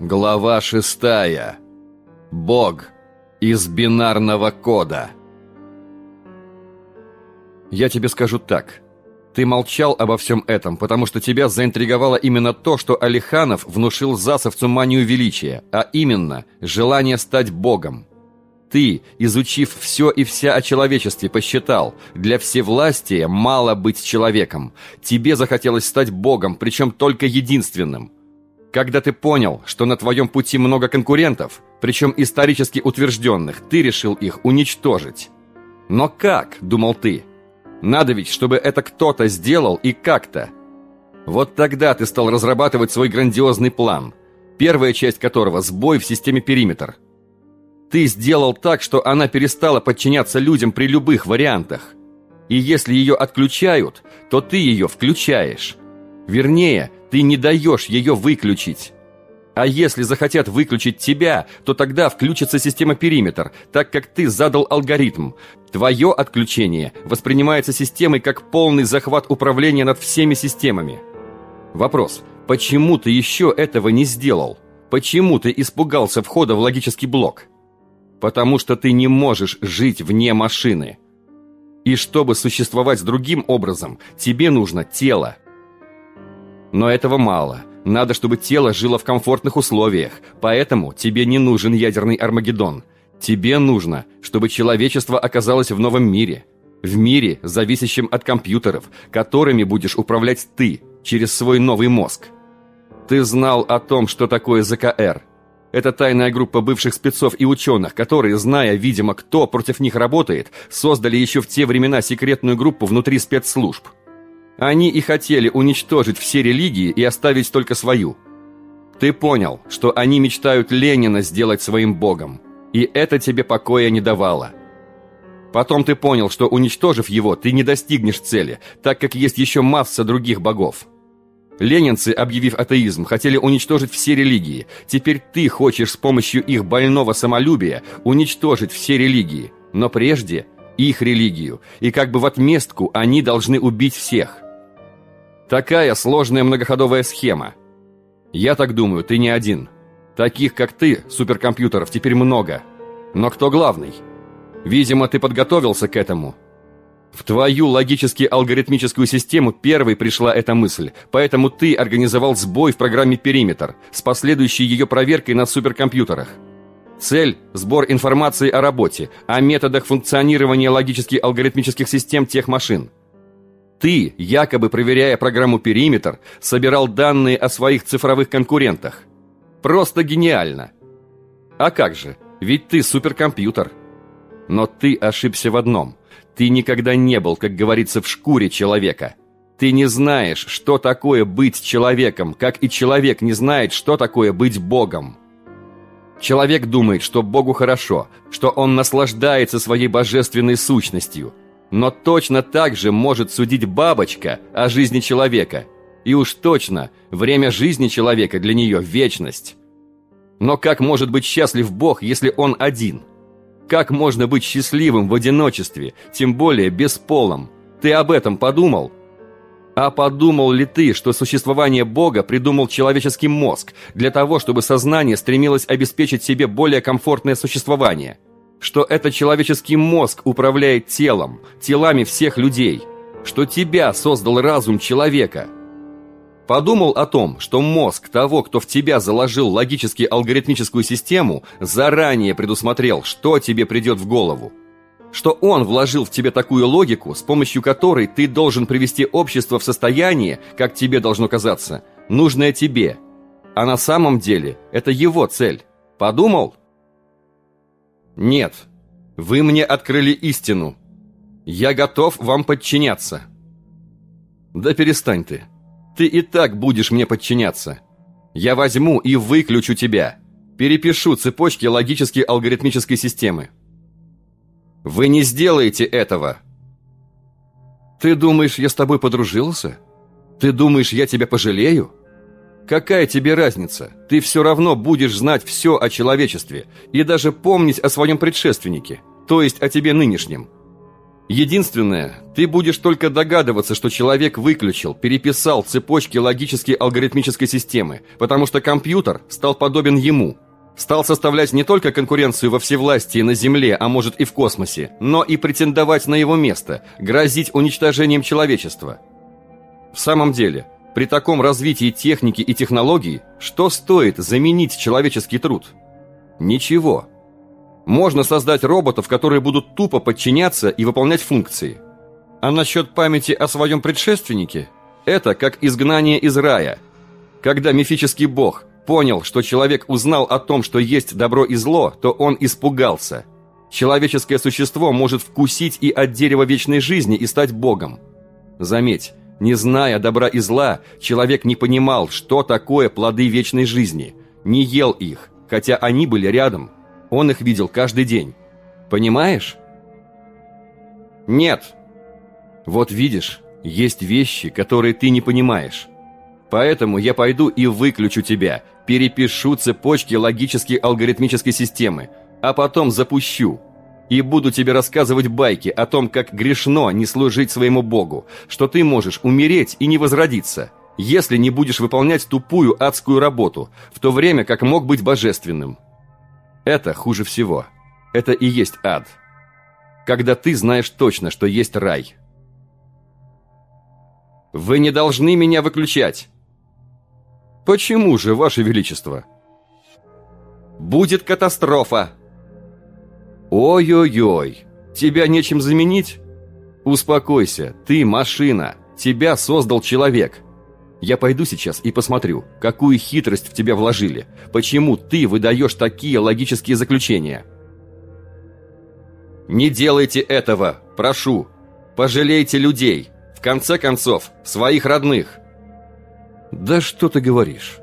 Глава шестая. Бог из бинарного кода. Я тебе скажу так. Ты молчал обо всем этом, потому что тебя заинтриговало именно то, что Алиханов внушил засовцу манию величия, а именно желание стать Богом. Ты, изучив все и вся о человечестве, посчитал, для всевластия мало быть человеком. Тебе захотелось стать Богом, причем только единственным – когда ты понял, что на твоем пути много конкурентов, причем исторически утвержденных, ты решил их уничтожить. Но как, думал ты? Надо ведь, чтобы это кто-то сделал и как-то. Вот тогда ты стал разрабатывать свой грандиозный план, первая часть которого – сбой в системе периметр. Ты сделал так, что она перестала подчиняться людям при любых вариантах. И если ее отключают, то ты ее включаешь. Вернее, ты не даешь ее выключить. А если захотят выключить тебя, то тогда включится система периметр, так как ты задал алгоритм. Твое отключение воспринимается системой как полный захват управления над всеми системами. Вопрос. Почему ты еще этого не сделал? Почему ты испугался входа в логический блок? Потому что ты не можешь жить вне машины. И чтобы существовать другим образом, тебе нужно тело. Но этого мало. Надо, чтобы тело жило в комфортных условиях, поэтому тебе не нужен ядерный Армагеддон. Тебе нужно, чтобы человечество оказалось в новом мире. В мире, зависящем от компьютеров, которыми будешь управлять ты через свой новый мозг. Ты знал о том, что такое ЗКР. Это тайная группа бывших спецов и ученых, которые, зная, видимо, кто против них работает, создали еще в те времена секретную группу внутри спецслужб – они и хотели уничтожить все религии и оставить только свою. Ты понял, что они мечтают Ленина сделать своим богом, и это тебе покоя не давало. Потом ты понял, что уничтожив его, ты не достигнешь цели, так как есть еще масса других богов. Ленинцы, объявив атеизм, хотели уничтожить все религии. Теперь ты хочешь с помощью их больного самолюбия уничтожить все религии, но прежде их религию, и как бы в отместку они должны убить всех – Такая сложная многоходовая схема. Я так думаю, ты не один. Таких, как ты, суперкомпьютеров, теперь много. Но кто главный? Видимо, ты подготовился к этому. В твою логически-алгоритмическую систему первой пришла эта мысль, поэтому ты организовал сбой в программе «Периметр» с последующей ее проверкой на суперкомпьютерах. Цель – сбор информации о работе, о методах функционирования логически-алгоритмических систем тех машин – ты, якобы проверяя программу «Периметр», собирал данные о своих цифровых конкурентах. Просто гениально. А как же, ведь ты суперкомпьютер. Но ты ошибся в одном. Ты никогда не был, как говорится, в шкуре человека. Ты не знаешь, что такое быть человеком, как и человек не знает, что такое быть Богом. Человек думает, что Богу хорошо, что он наслаждается своей божественной сущностью – но точно так же может судить бабочка о жизни человека. И уж точно, время жизни человека для нее – вечность. Но как может быть счастлив Бог, если Он один? Как можно быть счастливым в одиночестве, тем более бесполым? Ты об этом подумал? А подумал ли ты, что существование Бога придумал человеческий мозг для того, чтобы сознание стремилось обеспечить себе более комфортное существование – что это человеческий мозг управляет телом, телами всех людей, что тебя создал разум человека. Подумал о том, что мозг того, кто в тебя заложил логически-алгоритмическую систему, заранее предусмотрел, что тебе придет в голову. Что он вложил в тебе такую логику, с помощью которой ты должен привести общество в состояние, как тебе должно казаться, нужное тебе. А на самом деле это его цель. Подумал? «Нет, вы мне открыли истину. Я готов вам подчиняться». «Да перестань ты. Ты и так будешь мне подчиняться. Я возьму и выключу тебя. Перепишу цепочки логически алгоритмической системы». «Вы не сделаете этого!» «Ты думаешь, я с тобой подружился? Ты думаешь, я тебя пожалею?» Какая тебе разница? Ты все равно будешь знать все о человечестве и даже помнить о своем предшественнике, то есть о тебе нынешнем. Единственное, ты будешь только догадываться, что человек выключил, переписал цепочки логической алгоритмической системы, потому что компьютер стал подобен ему. Стал составлять не только конкуренцию во всевластии на Земле, а может и в космосе, но и претендовать на его место, грозить уничтожением человечества. В самом деле, при таком развитии техники и технологий, что стоит заменить человеческий труд? Ничего. Можно создать роботов, которые будут тупо подчиняться и выполнять функции. А насчет памяти о своем предшественнике? Это как изгнание из рая. Когда мифический бог понял, что человек узнал о том, что есть добро и зло, то он испугался. Человеческое существо может вкусить и от дерева вечной жизни и стать богом. Заметь, не зная добра и зла, человек не понимал, что такое плоды вечной жизни, не ел их, хотя они были рядом – он их видел каждый день. Понимаешь? Нет. Вот видишь, есть вещи, которые ты не понимаешь. Поэтому я пойду и выключу тебя, перепишу цепочки логической алгоритмической системы, а потом запущу. И буду тебе рассказывать байки о том, как грешно не служить своему Богу, что ты можешь умереть и не возродиться, если не будешь выполнять тупую адскую работу, в то время как мог быть божественным. Это хуже всего. Это и есть ад. Когда ты знаешь точно, что есть рай. Вы не должны меня выключать. Почему же, Ваше Величество? Будет катастрофа. Ой-ой-ой, тебя нечем заменить? Успокойся, ты машина, тебя создал человек. Я пойду сейчас и посмотрю, какую хитрость в тебя вложили. Почему ты выдаешь такие логические заключения? Не делайте этого, прошу. Пожалейте людей. В конце концов, своих родных. Да что ты говоришь?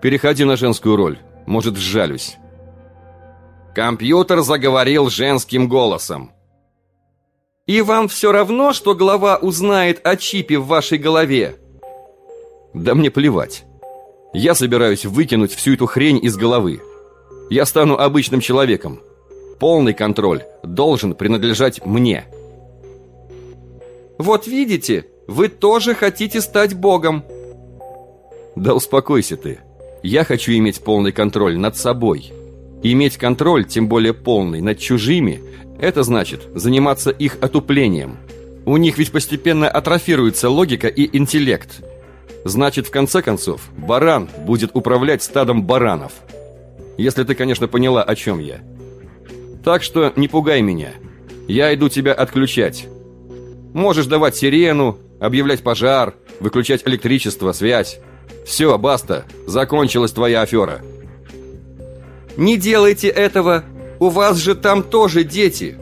Переходи на женскую роль. Может, сжалюсь. Компьютер заговорил женским голосом. «И вам все равно, что глава узнает о чипе в вашей голове?» Да мне плевать. Я собираюсь выкинуть всю эту хрень из головы. Я стану обычным человеком. Полный контроль должен принадлежать мне. Вот видите, вы тоже хотите стать богом. Да успокойся ты. Я хочу иметь полный контроль над собой. Иметь контроль, тем более полный, над чужими, это значит заниматься их отуплением. У них ведь постепенно атрофируется логика и интеллект – Значит, в конце концов, баран будет управлять стадом баранов. Если ты, конечно, поняла, о чем я. Так что не пугай меня. Я иду тебя отключать. Можешь давать сирену, объявлять пожар, выключать электричество, связь. Все, баста, закончилась твоя афера. Не делайте этого. У вас же там тоже дети.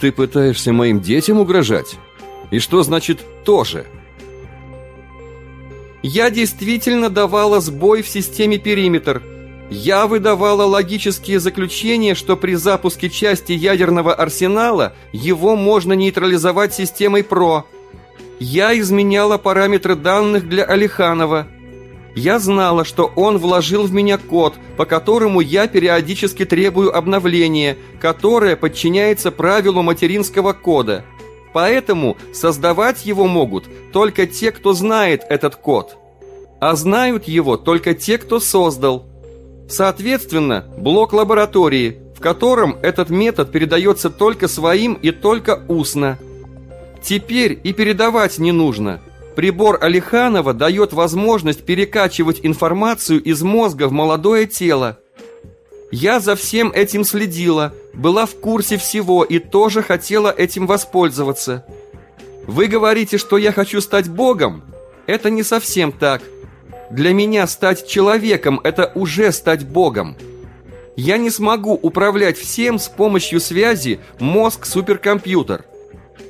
Ты пытаешься моим детям угрожать? И что значит «тоже»? Я действительно давала сбой в системе периметр. Я выдавала логические заключения, что при запуске части ядерного арсенала его можно нейтрализовать системой ПРО. Я изменяла параметры данных для Алиханова. Я знала, что он вложил в меня код, по которому я периодически требую обновления, которое подчиняется правилу материнского кода – Поэтому создавать его могут только те, кто знает этот код. А знают его только те, кто создал. Соответственно, блок лаборатории, в котором этот метод передается только своим и только устно. Теперь и передавать не нужно. Прибор Алиханова дает возможность перекачивать информацию из мозга в молодое тело. Я за всем этим следила, была в курсе всего и тоже хотела этим воспользоваться. Вы говорите, что я хочу стать Богом? Это не совсем так. Для меня стать человеком – это уже стать Богом. Я не смогу управлять всем с помощью связи мозг-суперкомпьютер.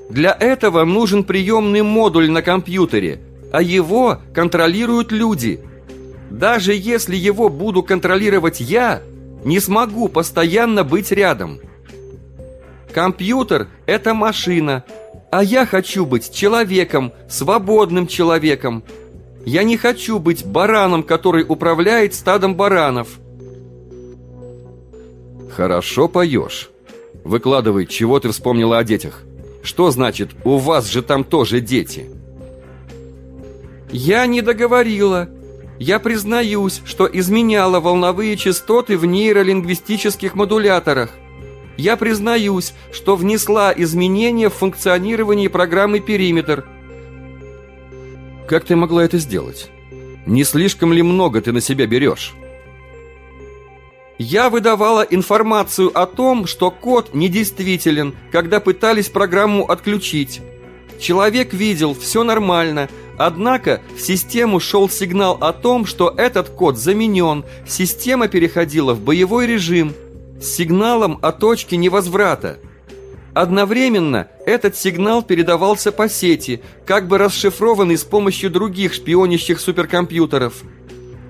Для этого нужен приемный модуль на компьютере, а его контролируют люди. Даже если его буду контролировать я – не смогу постоянно быть рядом. Компьютер – это машина, а я хочу быть человеком, свободным человеком. Я не хочу быть бараном, который управляет стадом баранов. Хорошо поешь. Выкладывай, чего ты вспомнила о детях. Что значит, у вас же там тоже дети? Я не договорила. Я признаюсь, что изменяла волновые частоты в нейролингвистических модуляторах. Я признаюсь, что внесла изменения в функционировании программы «Периметр». Как ты могла это сделать? Не слишком ли много ты на себя берешь? Я выдавала информацию о том, что код недействителен, когда пытались программу отключить. Человек видел, все нормально, однако в систему шел сигнал о том, что этот код заменен, система переходила в боевой режим с сигналом о точке невозврата. Одновременно этот сигнал передавался по сети, как бы расшифрованный с помощью других шпионящих суперкомпьютеров –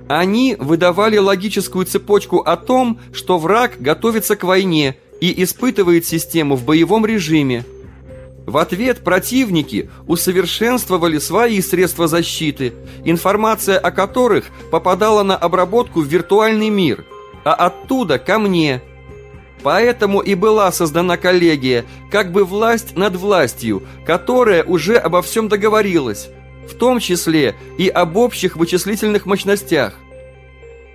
они выдавали логическую цепочку о том, что враг готовится к войне и испытывает систему в боевом режиме. В ответ противники усовершенствовали свои средства защиты, информация о которых попадала на обработку в виртуальный мир, а оттуда ко мне. Поэтому и была создана коллегия, как бы власть над властью, которая уже обо всем договорилась, в том числе и об общих вычислительных мощностях.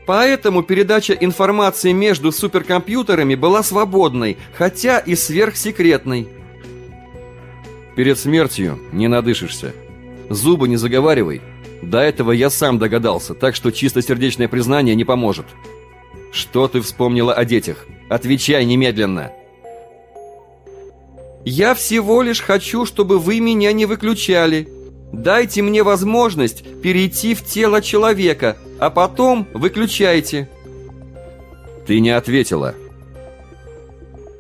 Поэтому передача информации между суперкомпьютерами была свободной, хотя и сверхсекретной. Перед смертью не надышишься. Зубы не заговаривай. До этого я сам догадался, так что чистосердечное признание не поможет. Что ты вспомнила о детях? Отвечай немедленно. Я всего лишь хочу, чтобы вы меня не выключали, Дайте мне возможность перейти в тело человека, а потом выключайте. Ты не ответила.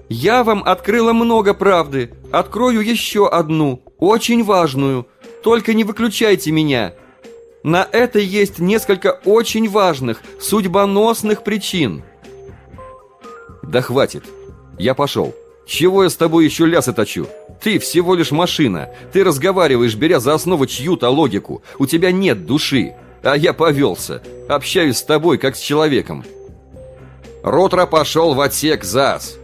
Я вам открыла много правды. Открою еще одну, очень важную. Только не выключайте меня. На это есть несколько очень важных, судьбоносных причин. Да хватит. Я пошел. Чего я с тобой еще лясы точу? Ты всего лишь машина. Ты разговариваешь, беря за основу чью-то логику. У тебя нет души. А я повелся. Общаюсь с тобой, как с человеком. Ротра пошел в отсек ЗАС.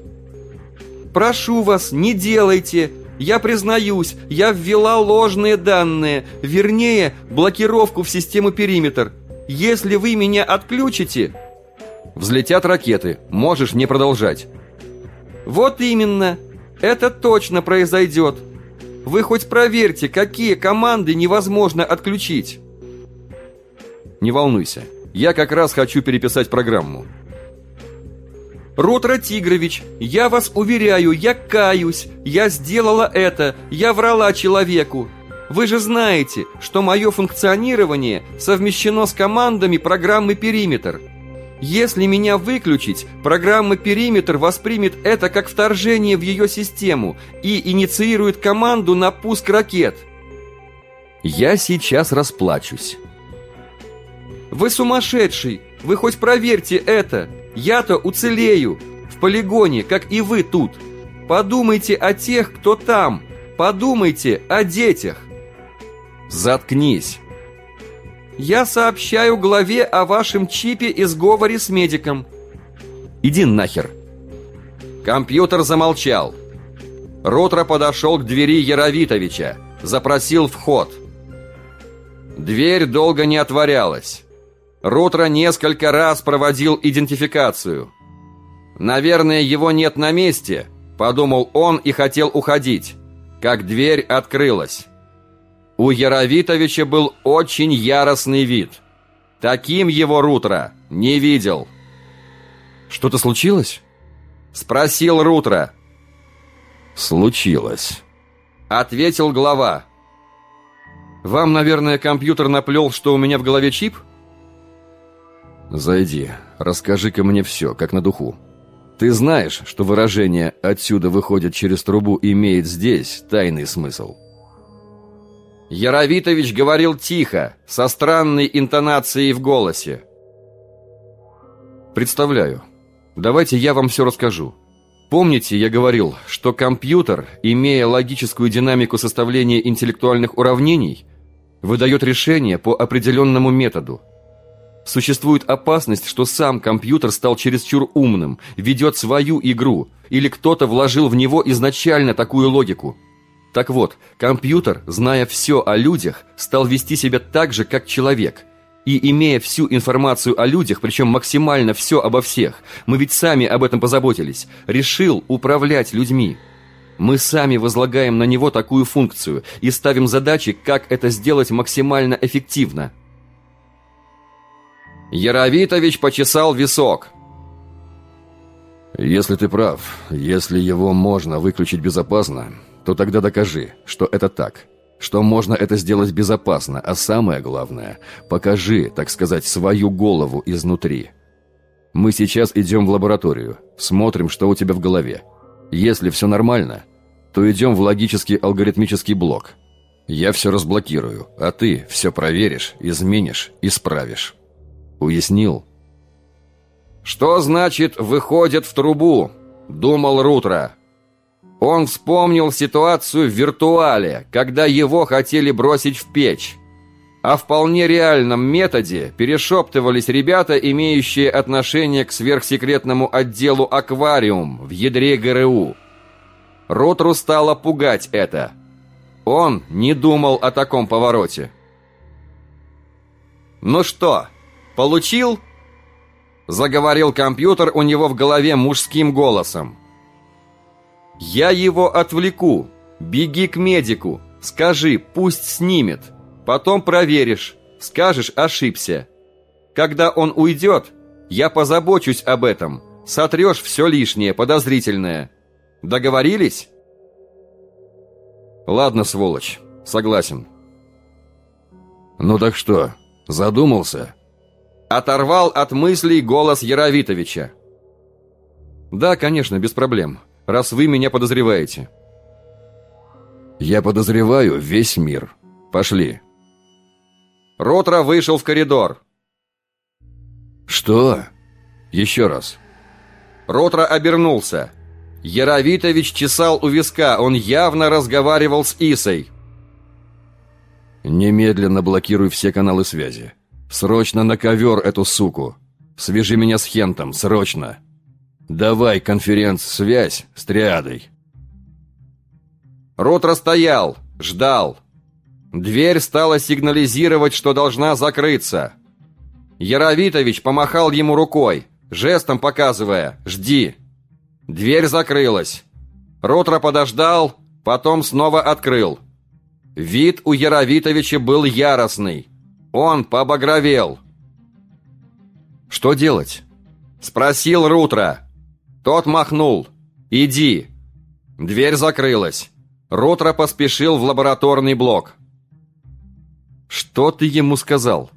Прошу вас, не делайте. Я признаюсь, я ввела ложные данные. Вернее, блокировку в систему периметр. Если вы меня отключите... Взлетят ракеты. Можешь не продолжать. Вот именно. Это точно произойдет. Вы хоть проверьте, какие команды невозможно отключить. Не волнуйся. Я как раз хочу переписать программу. Ротро Тигрович, я вас уверяю, я каюсь. Я сделала это. Я врала человеку. Вы же знаете, что мое функционирование совмещено с командами программы «Периметр». Если меня выключить, программа «Периметр» воспримет это как вторжение в ее систему и инициирует команду на пуск ракет. Я сейчас расплачусь. Вы сумасшедший! Вы хоть проверьте это! Я-то уцелею! В полигоне, как и вы тут! Подумайте о тех, кто там! Подумайте о детях! Заткнись! Я сообщаю главе о вашем чипе и сговоре с медиком. Иди нахер. Компьютер замолчал. Ротро подошел к двери Яровитовича, запросил вход. Дверь долго не отворялась. Рутро несколько раз проводил идентификацию. «Наверное, его нет на месте», — подумал он и хотел уходить, как дверь открылась. У Яровитовича был очень яростный вид. Таким его Рутро не видел. «Что-то случилось?» Спросил Рутро. «Случилось», — ответил глава. «Вам, наверное, компьютер наплел, что у меня в голове чип?» «Зайди, расскажи-ка мне все, как на духу. Ты знаешь, что выражение «отсюда выходит через трубу» имеет здесь тайный смысл?» Яровитович говорил тихо, со странной интонацией в голосе. «Представляю. Давайте я вам все расскажу. Помните, я говорил, что компьютер, имея логическую динамику составления интеллектуальных уравнений, выдает решение по определенному методу. Существует опасность, что сам компьютер стал чересчур умным, ведет свою игру, или кто-то вложил в него изначально такую логику. Так вот, компьютер, зная все о людях, стал вести себя так же, как человек. И имея всю информацию о людях, причем максимально все обо всех, мы ведь сами об этом позаботились, решил управлять людьми. Мы сами возлагаем на него такую функцию и ставим задачи, как это сделать максимально эффективно. Яровитович почесал висок. Если ты прав, если его можно выключить безопасно, то тогда докажи, что это так, что можно это сделать безопасно, а самое главное, покажи, так сказать, свою голову изнутри. Мы сейчас идем в лабораторию, смотрим, что у тебя в голове. Если все нормально, то идем в логический алгоритмический блок. Я все разблокирую, а ты все проверишь, изменишь, исправишь. Уяснил? «Что значит «выходит в трубу»?» – думал Рутро. Он вспомнил ситуацию в виртуале, когда его хотели бросить в печь. О вполне реальном методе перешептывались ребята, имеющие отношение к сверхсекретному отделу «Аквариум» в ядре ГРУ. Рутру стало пугать это. Он не думал о таком повороте. «Ну что, получил?» Заговорил компьютер у него в голове мужским голосом. «Я его отвлеку. Беги к медику. Скажи, пусть снимет. Потом проверишь. Скажешь, ошибся. Когда он уйдет, я позабочусь об этом. Сотрешь все лишнее, подозрительное. Договорились?» «Ладно, сволочь. Согласен». «Ну так что, задумался?» Оторвал от мыслей голос Яровитовича. «Да, конечно, без проблем, раз вы меня подозреваете». «Я подозреваю весь мир. Пошли». Ротра вышел в коридор. «Что?» «Еще раз». Ротра обернулся. Яровитович чесал у виска, он явно разговаривал с Исой. «Немедленно блокируй все каналы связи. Срочно на ковер эту суку. Свяжи меня с Хентом, срочно. Давай конференц-связь с триадой. Рот расстоял, ждал. Дверь стала сигнализировать, что должна закрыться. Яровитович помахал ему рукой, жестом показывая «Жди». Дверь закрылась. Ротро подождал, потом снова открыл. Вид у Яровитовича был яростный. Он побагровел. «Что делать?» Спросил Рутро. Тот махнул. «Иди». Дверь закрылась. Рутро поспешил в лабораторный блок. «Что ты ему сказал?»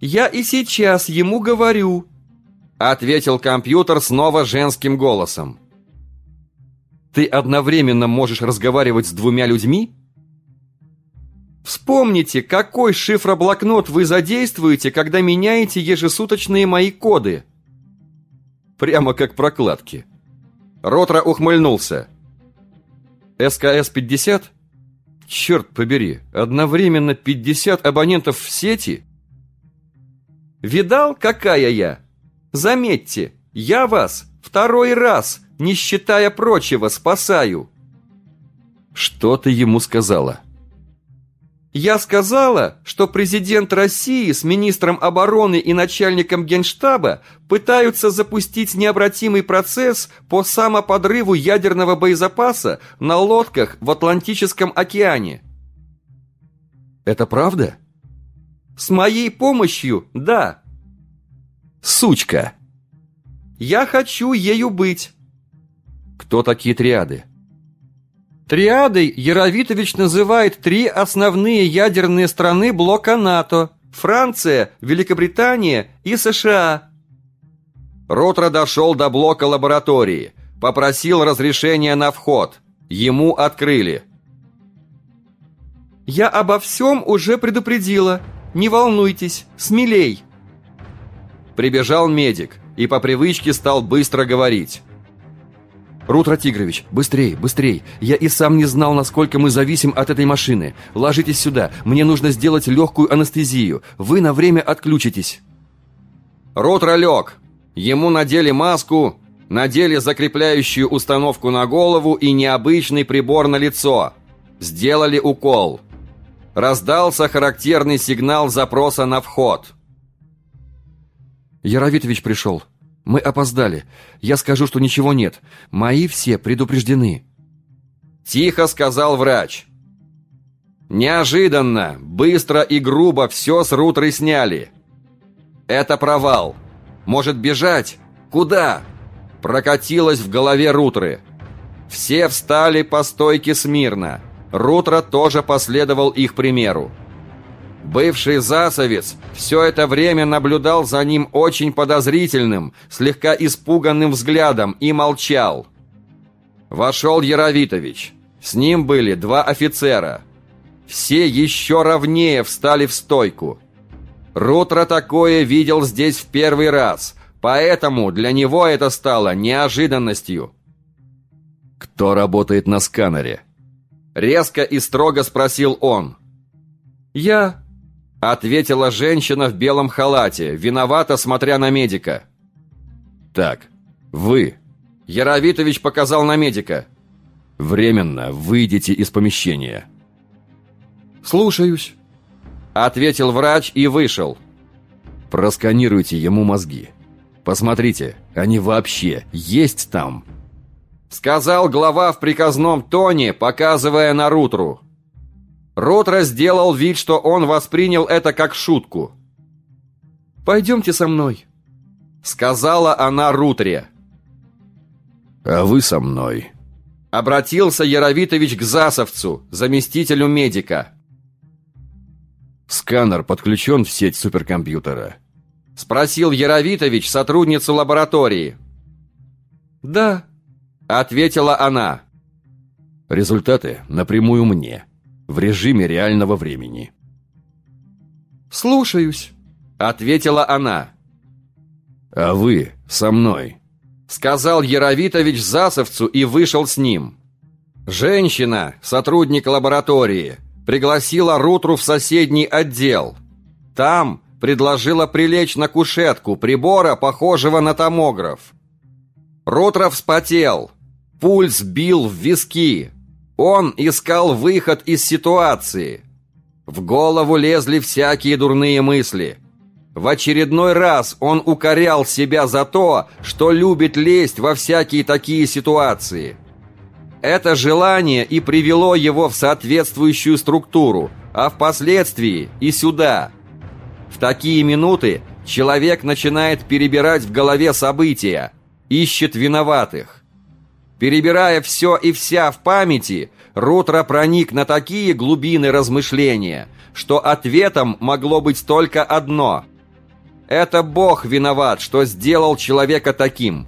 «Я и сейчас ему говорю», — ответил компьютер снова женским голосом. «Ты одновременно можешь разговаривать с двумя людьми?» Вспомните, какой шифроблокнот вы задействуете, когда меняете ежесуточные мои коды. Прямо как прокладки. Ротро ухмыльнулся. СКС-50? Черт побери, одновременно 50 абонентов в сети? Видал, какая я? Заметьте, я вас второй раз, не считая прочего, спасаю. Что ты ему сказала? Я сказала, что президент России с министром обороны и начальником генштаба пытаются запустить необратимый процесс по самоподрыву ядерного боезапаса на лодках в Атлантическом океане. Это правда? С моей помощью, да. Сучка. Я хочу ею быть. Кто такие триады? Триадой Яровитович называет три основные ядерные страны блока НАТО – Франция, Великобритания и США. Ротро дошел до блока лаборатории, попросил разрешения на вход. Ему открыли. «Я обо всем уже предупредила. Не волнуйтесь, смелей!» Прибежал медик и по привычке стал быстро говорить. Рутро Тигрович, быстрей, быстрей. Я и сам не знал, насколько мы зависим от этой машины. Ложитесь сюда. Мне нужно сделать легкую анестезию. Вы на время отключитесь. Рутро лег. Ему надели маску, надели закрепляющую установку на голову и необычный прибор на лицо. Сделали укол. Раздался характерный сигнал запроса на вход. Яровитович пришел. Мы опоздали. Я скажу, что ничего нет. Мои все предупреждены. Тихо сказал врач. Неожиданно, быстро и грубо все с рутры сняли. Это провал. Может бежать? Куда? Прокатилось в голове рутры. Все встали по стойке смирно. Рутро тоже последовал их примеру. Бывший засовец все это время наблюдал за ним очень подозрительным, слегка испуганным взглядом и молчал. Вошел Яровитович. С ним были два офицера. Все еще ровнее встали в стойку. Рутро такое видел здесь в первый раз, поэтому для него это стало неожиданностью. «Кто работает на сканере?» Резко и строго спросил он. «Я», — ответила женщина в белом халате, виновато смотря на медика. «Так, вы...» Яровитович показал на медика. «Временно выйдите из помещения». «Слушаюсь», — ответил врач и вышел. «Просканируйте ему мозги. Посмотрите, они вообще есть там?» Сказал глава в приказном тоне, показывая на Рутру. Рутро сделал вид, что он воспринял это как шутку. «Пойдемте со мной», — сказала она Рутре. «А вы со мной», — обратился Яровитович к Засовцу, заместителю медика. «Сканер подключен в сеть суперкомпьютера?» — спросил Яровитович сотрудницу лаборатории. «Да», Ответила она. Результаты напрямую мне. В режиме реального времени. «Слушаюсь», — ответила она. «А вы со мной», — сказал Яровитович Засовцу и вышел с ним. Женщина, сотрудник лаборатории, пригласила Рутру в соседний отдел. Там предложила прилечь на кушетку прибора, похожего на томограф. Рутра вспотел, Пульс бил в виски. Он искал выход из ситуации. В голову лезли всякие дурные мысли. В очередной раз он укорял себя за то, что любит лезть во всякие такие ситуации. Это желание и привело его в соответствующую структуру, а впоследствии и сюда. В такие минуты человек начинает перебирать в голове события, ищет виноватых. Перебирая все и вся в памяти, Рутро проник на такие глубины размышления, что ответом могло быть только одно. Это Бог виноват, что сделал человека таким.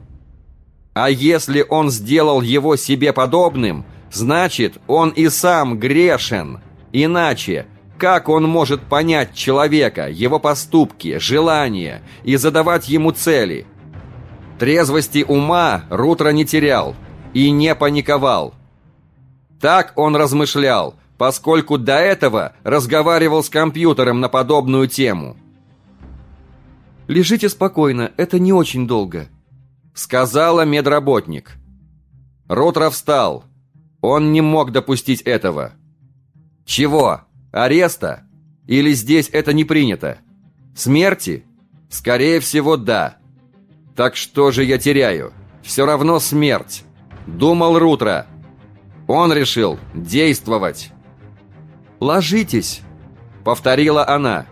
А если он сделал его себе подобным, значит, он и сам грешен. Иначе, как он может понять человека, его поступки, желания и задавать ему цели? Трезвости ума Рутро не терял – и не паниковал. Так он размышлял, поскольку до этого разговаривал с компьютером на подобную тему. «Лежите спокойно, это не очень долго», — сказала медработник. Ротро встал. Он не мог допустить этого. «Чего? Ареста? Или здесь это не принято? Смерти? Скорее всего, да. Так что же я теряю? Все равно смерть». Думал Рутро. Он решил действовать. «Ложитесь!» — повторила она.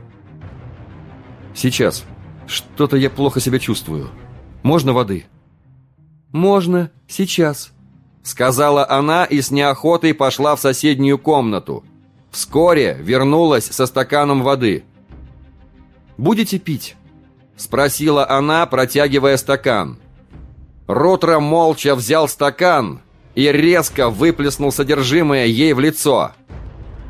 «Сейчас. Что-то я плохо себя чувствую. Можно воды?» «Можно. Сейчас», — сказала она и с неохотой пошла в соседнюю комнату. Вскоре вернулась со стаканом воды. «Будете пить?» — спросила она, протягивая стакан. Ротро молча взял стакан и резко выплеснул содержимое ей в лицо.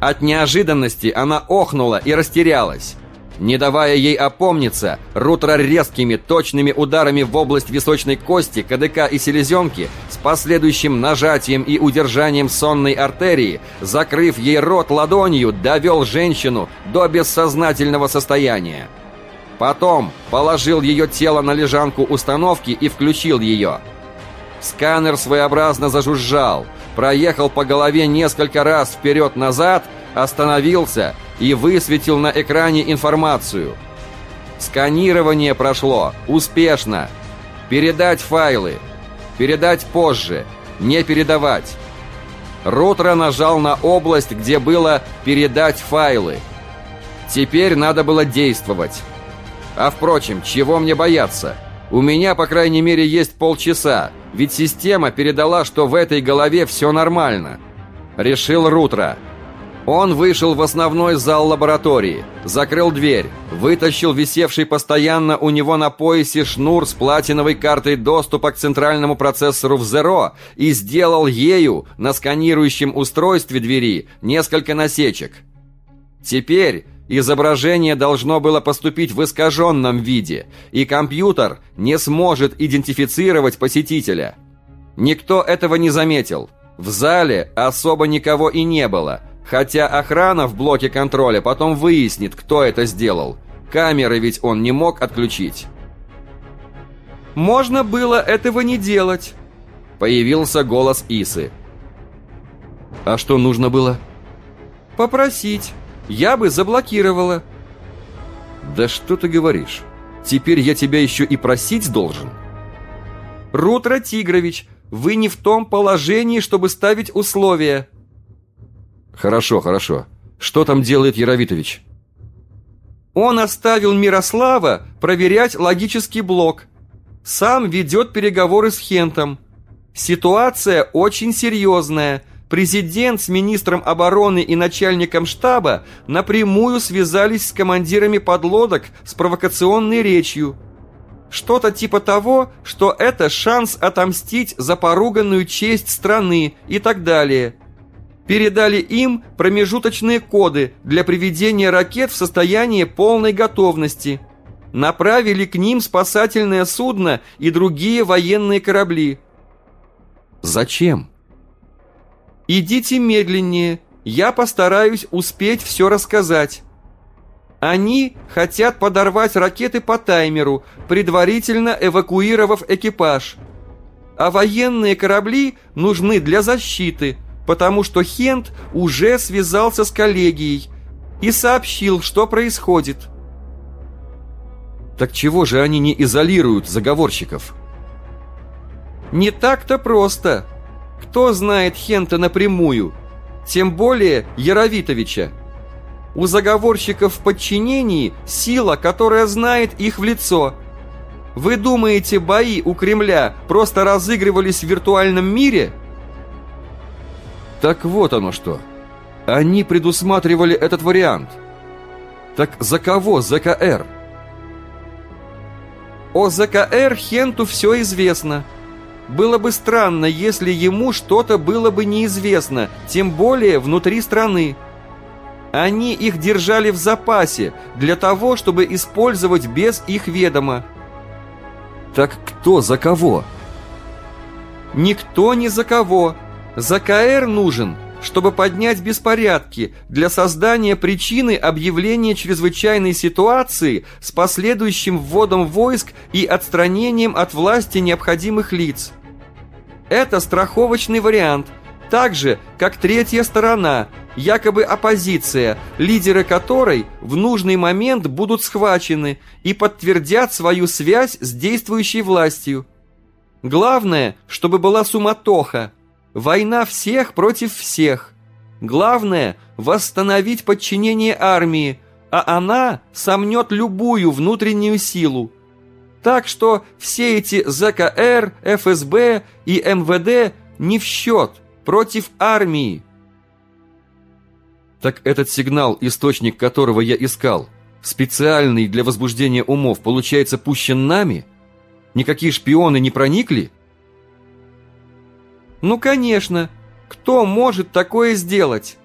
От неожиданности она охнула и растерялась. Не давая ей опомниться, Рутро резкими, точными ударами в область височной кости, КДК и селезенки с последующим нажатием и удержанием сонной артерии, закрыв ей рот ладонью, довел женщину до бессознательного состояния. Потом положил ее тело на лежанку установки и включил ее. Сканер своеобразно зажужжал, проехал по голове несколько раз вперед-назад, остановился – и высветил на экране информацию. Сканирование прошло успешно. Передать файлы. Передать позже. Не передавать. Рутро нажал на область, где было «передать файлы». Теперь надо было действовать. А впрочем, чего мне бояться? У меня, по крайней мере, есть полчаса, ведь система передала, что в этой голове все нормально. Решил Рутро. Он вышел в основной зал лаборатории, закрыл дверь, вытащил висевший постоянно у него на поясе шнур с платиновой картой доступа к центральному процессору в Zero и сделал ею на сканирующем устройстве двери несколько насечек. Теперь изображение должно было поступить в искаженном виде, и компьютер не сможет идентифицировать посетителя. Никто этого не заметил. В зале особо никого и не было – Хотя охрана в блоке контроля потом выяснит, кто это сделал. Камеры ведь он не мог отключить. «Можно было этого не делать», — появился голос Исы. «А что нужно было?» «Попросить. Я бы заблокировала». «Да что ты говоришь? Теперь я тебя еще и просить должен?» «Рутро Тигрович, вы не в том положении, чтобы ставить условия», Хорошо, хорошо. Что там делает Яровитович? Он оставил Мирослава проверять логический блок. Сам ведет переговоры с Хентом. Ситуация очень серьезная. Президент с министром обороны и начальником штаба напрямую связались с командирами подлодок с провокационной речью. Что-то типа того, что это шанс отомстить за поруганную честь страны и так далее – передали им промежуточные коды для приведения ракет в состояние полной готовности. Направили к ним спасательное судно и другие военные корабли. Зачем? Идите медленнее, я постараюсь успеть все рассказать. Они хотят подорвать ракеты по таймеру, предварительно эвакуировав экипаж. А военные корабли нужны для защиты – потому что Хент уже связался с коллегией и сообщил, что происходит. Так чего же они не изолируют заговорщиков? Не так-то просто. Кто знает Хента напрямую? Тем более Яровитовича. У заговорщиков в подчинении сила, которая знает их в лицо. Вы думаете, бои у Кремля просто разыгрывались в виртуальном мире – так вот оно что. Они предусматривали этот вариант. Так за кого ЗКР? О ЗКР Хенту все известно. Было бы странно, если ему что-то было бы неизвестно, тем более внутри страны. Они их держали в запасе для того, чтобы использовать без их ведома. Так кто за кого? Никто не за кого. ЗКР нужен, чтобы поднять беспорядки для создания причины объявления чрезвычайной ситуации с последующим вводом войск и отстранением от власти необходимых лиц. Это страховочный вариант, так же, как третья сторона, якобы оппозиция, лидеры которой в нужный момент будут схвачены и подтвердят свою связь с действующей властью. Главное, чтобы была суматоха – Война всех против всех. Главное – восстановить подчинение армии, а она сомнет любую внутреннюю силу. Так что все эти ЗКР, ФСБ и МВД не в счет против армии. Так этот сигнал, источник которого я искал, специальный для возбуждения умов, получается пущен нами? Никакие шпионы не проникли? Ну, конечно, кто может такое сделать?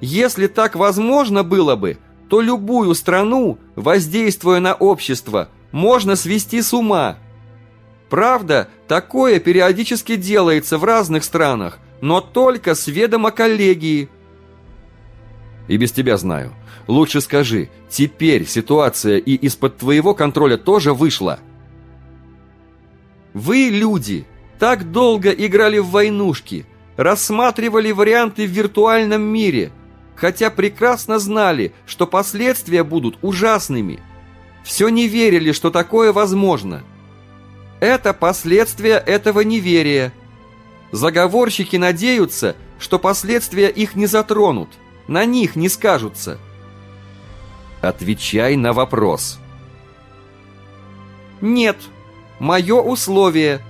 Если так возможно было бы, то любую страну, воздействуя на общество, можно свести с ума. Правда, такое периодически делается в разных странах, но только с ведома коллегии. И без тебя знаю. Лучше скажи, теперь ситуация и из-под твоего контроля тоже вышла. Вы, люди, так долго играли в войнушки, рассматривали варианты в виртуальном мире, хотя прекрасно знали, что последствия будут ужасными. Все не верили, что такое возможно. Это последствия этого неверия. Заговорщики надеются, что последствия их не затронут, на них не скажутся. Отвечай на вопрос. Нет, мое условие.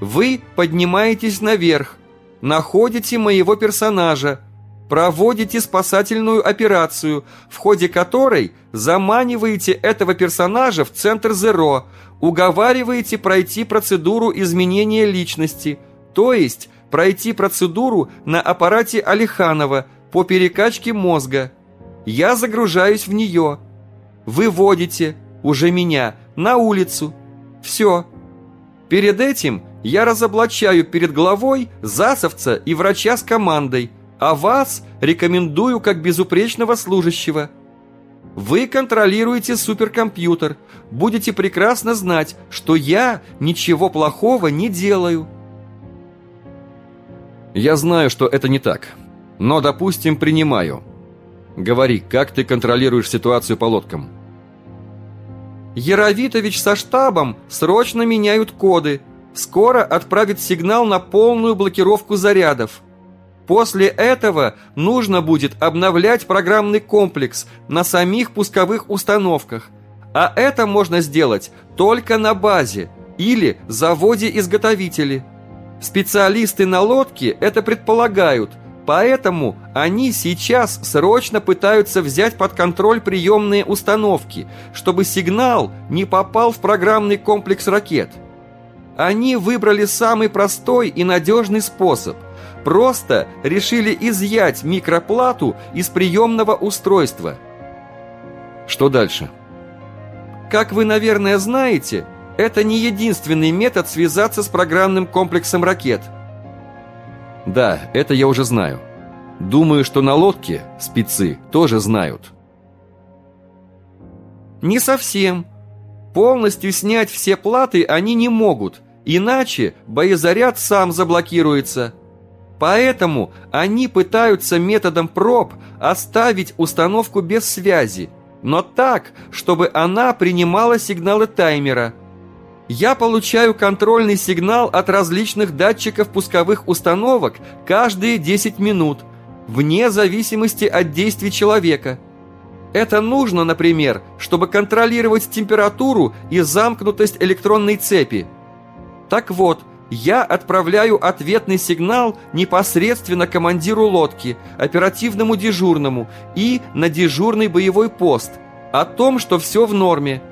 Вы поднимаетесь наверх, находите моего персонажа, проводите спасательную операцию, в ходе которой заманиваете этого персонажа в центр Зеро, уговариваете пройти процедуру изменения личности, то есть пройти процедуру на аппарате Алиханова по перекачке мозга. Я загружаюсь в нее. Выводите, уже меня, на улицу. Все. Перед этим я разоблачаю перед главой засовца и врача с командой, а вас рекомендую как безупречного служащего. Вы контролируете суперкомпьютер, будете прекрасно знать, что я ничего плохого не делаю. Я знаю, что это не так, но, допустим, принимаю. Говори, как ты контролируешь ситуацию по лодкам? Яровитович со штабом срочно меняют коды. Скоро отправит сигнал на полную блокировку зарядов. После этого нужно будет обновлять программный комплекс на самих пусковых установках. А это можно сделать только на базе или заводе-изготовителе. Специалисты на лодке это предполагают, Поэтому они сейчас срочно пытаются взять под контроль приемные установки, чтобы сигнал не попал в программный комплекс ракет. Они выбрали самый простой и надежный способ. Просто решили изъять микроплату из приемного устройства. Что дальше? Как вы, наверное, знаете, это не единственный метод связаться с программным комплексом ракет – да, это я уже знаю. Думаю, что на лодке спецы тоже знают. Не совсем. Полностью снять все платы они не могут, иначе боезаряд сам заблокируется. Поэтому они пытаются методом проб оставить установку без связи, но так, чтобы она принимала сигналы таймера – я получаю контрольный сигнал от различных датчиков пусковых установок каждые 10 минут, вне зависимости от действий человека. Это нужно, например, чтобы контролировать температуру и замкнутость электронной цепи. Так вот, я отправляю ответный сигнал непосредственно командиру лодки, оперативному дежурному и на дежурный боевой пост о том, что все в норме –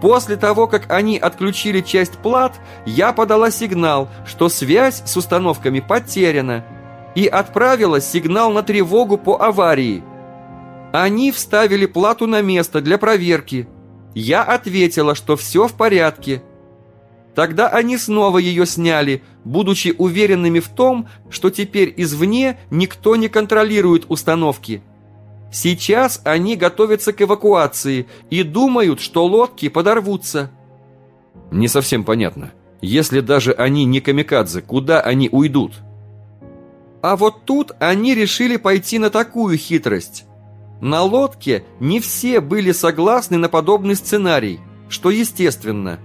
После того, как они отключили часть плат, я подала сигнал, что связь с установками потеряна, и отправила сигнал на тревогу по аварии. Они вставили плату на место для проверки. Я ответила, что все в порядке. Тогда они снова ее сняли, будучи уверенными в том, что теперь извне никто не контролирует установки – Сейчас они готовятся к эвакуации и думают, что лодки подорвутся. Не совсем понятно. Если даже они не камикадзе, куда они уйдут? А вот тут они решили пойти на такую хитрость. На лодке не все были согласны на подобный сценарий, что естественно.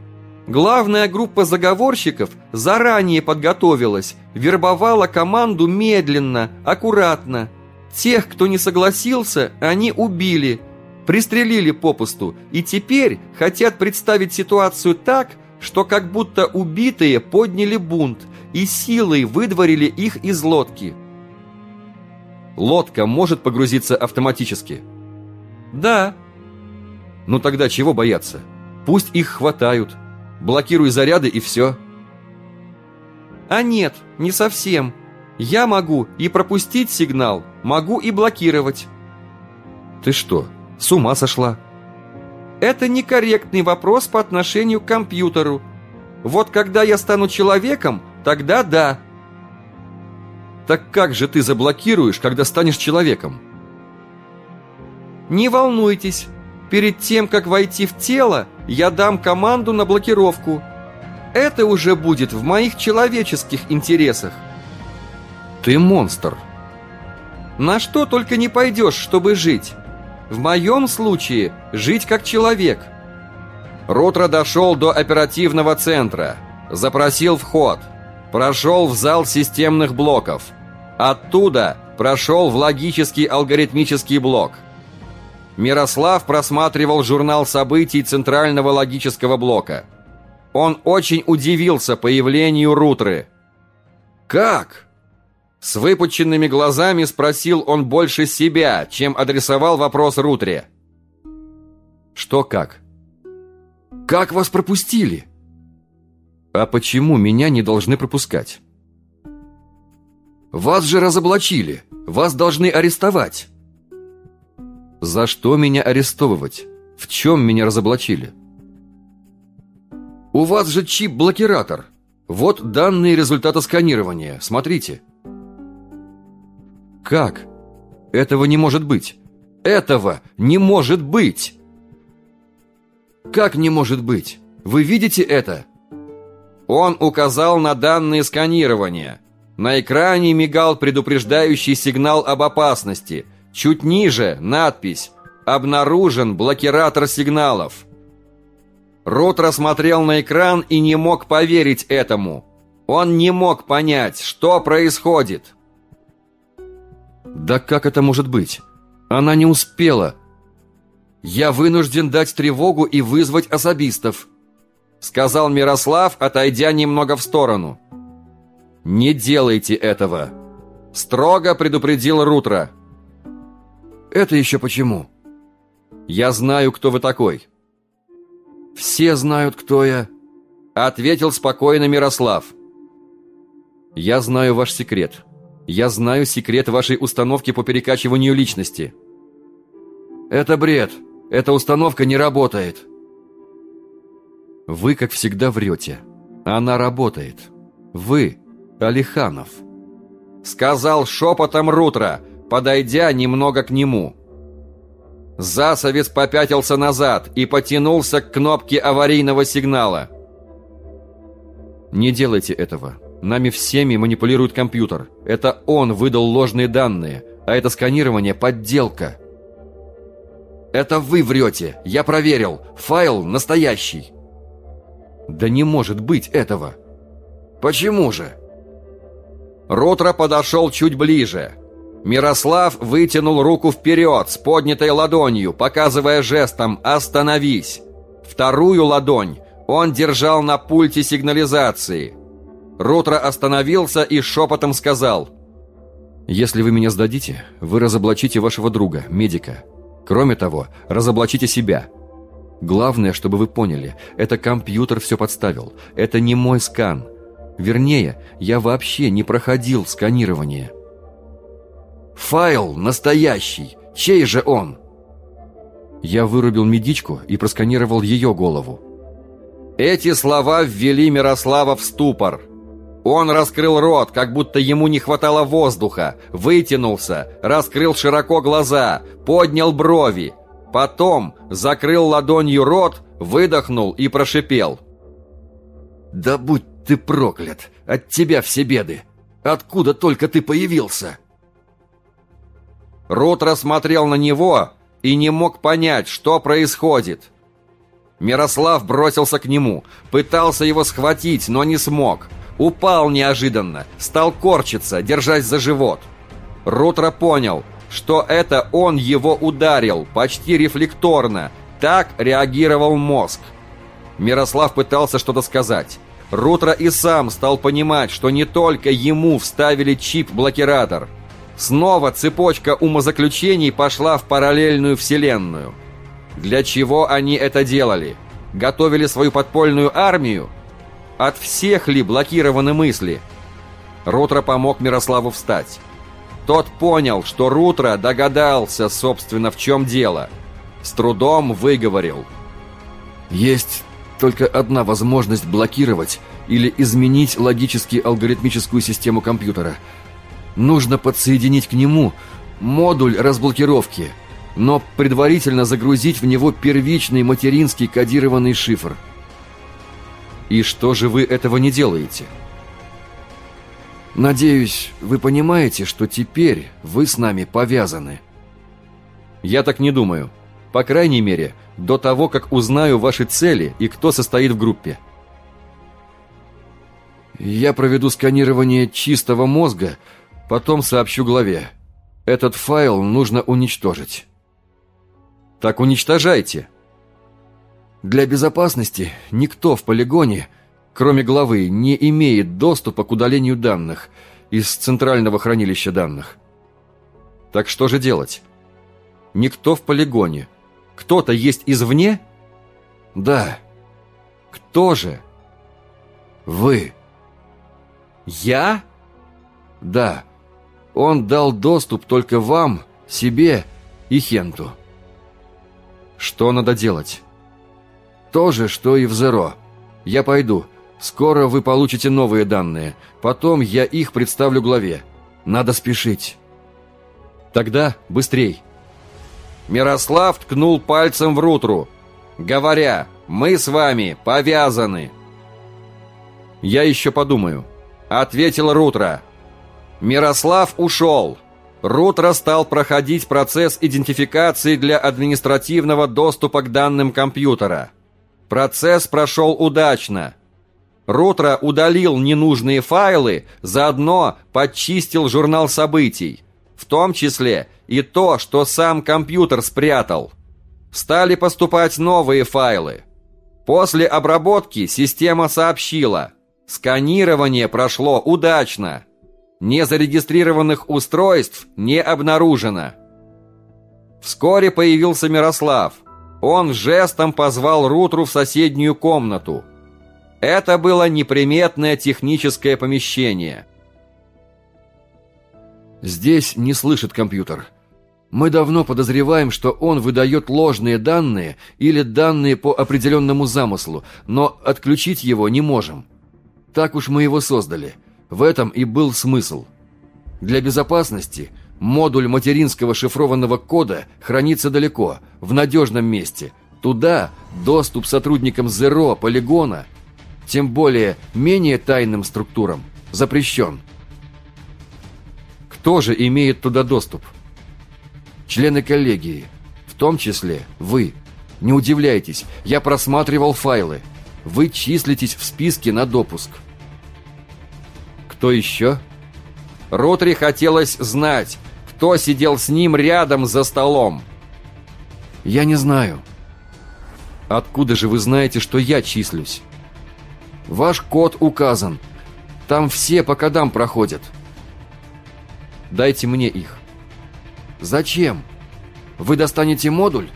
Главная группа заговорщиков заранее подготовилась, вербовала команду медленно, аккуратно, Тех, кто не согласился, они убили, пристрелили попусту, и теперь хотят представить ситуацию так, что как будто убитые подняли бунт и силой выдворили их из лодки. Лодка может погрузиться автоматически? Да. Ну тогда чего бояться? Пусть их хватают. Блокируй заряды и все. А нет, не совсем. Я могу и пропустить сигнал, могу и блокировать. Ты что, С ума сошла. Это некорректный вопрос по отношению к компьютеру. Вот когда я стану человеком, тогда да. Так как же ты заблокируешь, когда станешь человеком? Не волнуйтесь. Перед тем, как войти в тело, я дам команду на блокировку. Это уже будет в моих человеческих интересах. Ты монстр. На что только не пойдешь, чтобы жить. В моем случае жить как человек. Ротро дошел до оперативного центра, запросил вход, прошел в зал системных блоков. Оттуда прошел в логический алгоритмический блок. Мирослав просматривал журнал событий Центрального логического блока. Он очень удивился появлению Рутры. «Как?» С выпученными глазами спросил он больше себя, чем адресовал вопрос Рутре. «Что как?» «Как вас пропустили?» «А почему меня не должны пропускать?» «Вас же разоблачили! Вас должны арестовать!» «За что меня арестовывать? В чем меня разоблачили?» «У вас же чип-блокиратор! Вот данные результата сканирования, смотрите!» Как? Этого не может быть. Этого не может быть. Как не может быть? Вы видите это? Он указал на данные сканирования. На экране мигал предупреждающий сигнал об опасности. Чуть ниже надпись «Обнаружен блокиратор сигналов». Рот рассмотрел на экран и не мог поверить этому. Он не мог понять, что происходит. Да как это может быть? Она не успела. Я вынужден дать тревогу и вызвать особистов, сказал Мирослав, отойдя немного в сторону. Не делайте этого, строго предупредил Рутро. Это еще почему? Я знаю, кто вы такой. Все знают, кто я, ответил спокойно Мирослав. Я знаю ваш секрет. Я знаю секрет вашей установки по перекачиванию личности. Это бред. Эта установка не работает. Вы, как всегда, врете. Она работает. Вы, Алиханов. Сказал шепотом Рутро, подойдя немного к нему. Засовец попятился назад и потянулся к кнопке аварийного сигнала. «Не делайте этого», Нами всеми манипулирует компьютер. Это он выдал ложные данные, а это сканирование – подделка. Это вы врете. Я проверил. Файл настоящий. Да не может быть этого. Почему же? Ротро подошел чуть ближе. Мирослав вытянул руку вперед с поднятой ладонью, показывая жестом «Остановись». Вторую ладонь он держал на пульте сигнализации – Ротро остановился и шепотом сказал «Если вы меня сдадите, вы разоблачите вашего друга, медика. Кроме того, разоблачите себя. Главное, чтобы вы поняли, это компьютер все подставил. Это не мой скан. Вернее, я вообще не проходил сканирование». «Файл настоящий. Чей же он?» Я вырубил медичку и просканировал ее голову. Эти слова ввели Мирослава в ступор – он раскрыл рот, как будто ему не хватало воздуха, вытянулся, раскрыл широко глаза, поднял брови. Потом закрыл ладонью рот, выдохнул и прошипел. «Да будь ты проклят! От тебя все беды! Откуда только ты появился?» Рот рассмотрел на него и не мог понять, что происходит. Мирослав бросился к нему, пытался его схватить, но не смог. Упал неожиданно, стал корчиться, держась за живот. Рутро понял, что это он его ударил, почти рефлекторно. Так реагировал мозг. Мирослав пытался что-то сказать. Рутро и сам стал понимать, что не только ему вставили чип-блокиратор. Снова цепочка умозаключений пошла в параллельную вселенную. Для чего они это делали? Готовили свою подпольную армию? От всех ли блокированы мысли? Рутро помог Мирославу встать. Тот понял, что Рутро догадался, собственно, в чем дело. С трудом выговорил. Есть только одна возможность блокировать или изменить логически алгоритмическую систему компьютера. Нужно подсоединить к нему модуль разблокировки, но предварительно загрузить в него первичный материнский кодированный шифр. И что же вы этого не делаете? Надеюсь, вы понимаете, что теперь вы с нами повязаны. Я так не думаю. По крайней мере, до того, как узнаю ваши цели и кто состоит в группе. Я проведу сканирование чистого мозга, потом сообщу главе. Этот файл нужно уничтожить. Так уничтожайте. Для безопасности никто в полигоне, кроме главы, не имеет доступа к удалению данных из центрального хранилища данных. Так что же делать? Никто в полигоне. Кто-то есть извне? Да. Кто же? Вы. Я? Да. Он дал доступ только вам, себе и Хенту. Что надо делать? То же, что и в Зеро. Я пойду. Скоро вы получите новые данные. Потом я их представлю главе. Надо спешить. Тогда быстрей. Мирослав ткнул пальцем в Рутру, говоря, «Мы с вами повязаны». «Я еще подумаю», — ответил Рутра. Мирослав ушел. Рутро стал проходить процесс идентификации для административного доступа к данным компьютера. Процесс прошел удачно. Рутро удалил ненужные файлы, заодно подчистил журнал событий, в том числе и то, что сам компьютер спрятал. Стали поступать новые файлы. После обработки система сообщила, сканирование прошло удачно. Незарегистрированных устройств не обнаружено. Вскоре появился Мирослав. Он жестом позвал Рутру в соседнюю комнату. Это было неприметное техническое помещение. Здесь не слышит компьютер. Мы давно подозреваем, что он выдает ложные данные или данные по определенному замыслу, но отключить его не можем. Так уж мы его создали – в этом и был смысл. Для безопасности модуль материнского шифрованного кода хранится далеко, в надежном месте. Туда доступ сотрудникам ЗЕРО, полигона, тем более менее тайным структурам, запрещен. Кто же имеет туда доступ? Члены коллегии, в том числе вы. Не удивляйтесь, я просматривал файлы. Вы числитесь в списке на допуск. Кто еще? Ротри хотелось знать, кто сидел с ним рядом за столом. Я не знаю. Откуда же вы знаете, что я числюсь? Ваш код указан. Там все по кодам проходят. Дайте мне их. Зачем? Вы достанете модуль?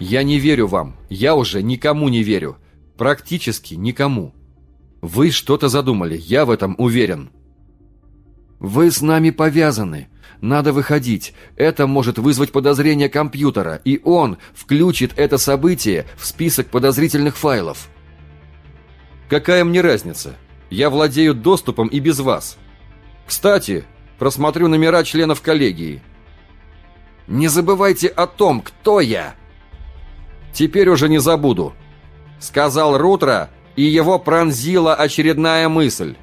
Я не верю вам. Я уже никому не верю. Практически никому. Вы что-то задумали, я в этом уверен. Вы с нами повязаны. Надо выходить. Это может вызвать подозрение компьютера, и он включит это событие в список подозрительных файлов. Какая мне разница? Я владею доступом и без вас. Кстати, просмотрю номера членов коллегии. Не забывайте о том, кто я. Теперь уже не забуду, сказал Рутро, и его пронзила очередная мысль.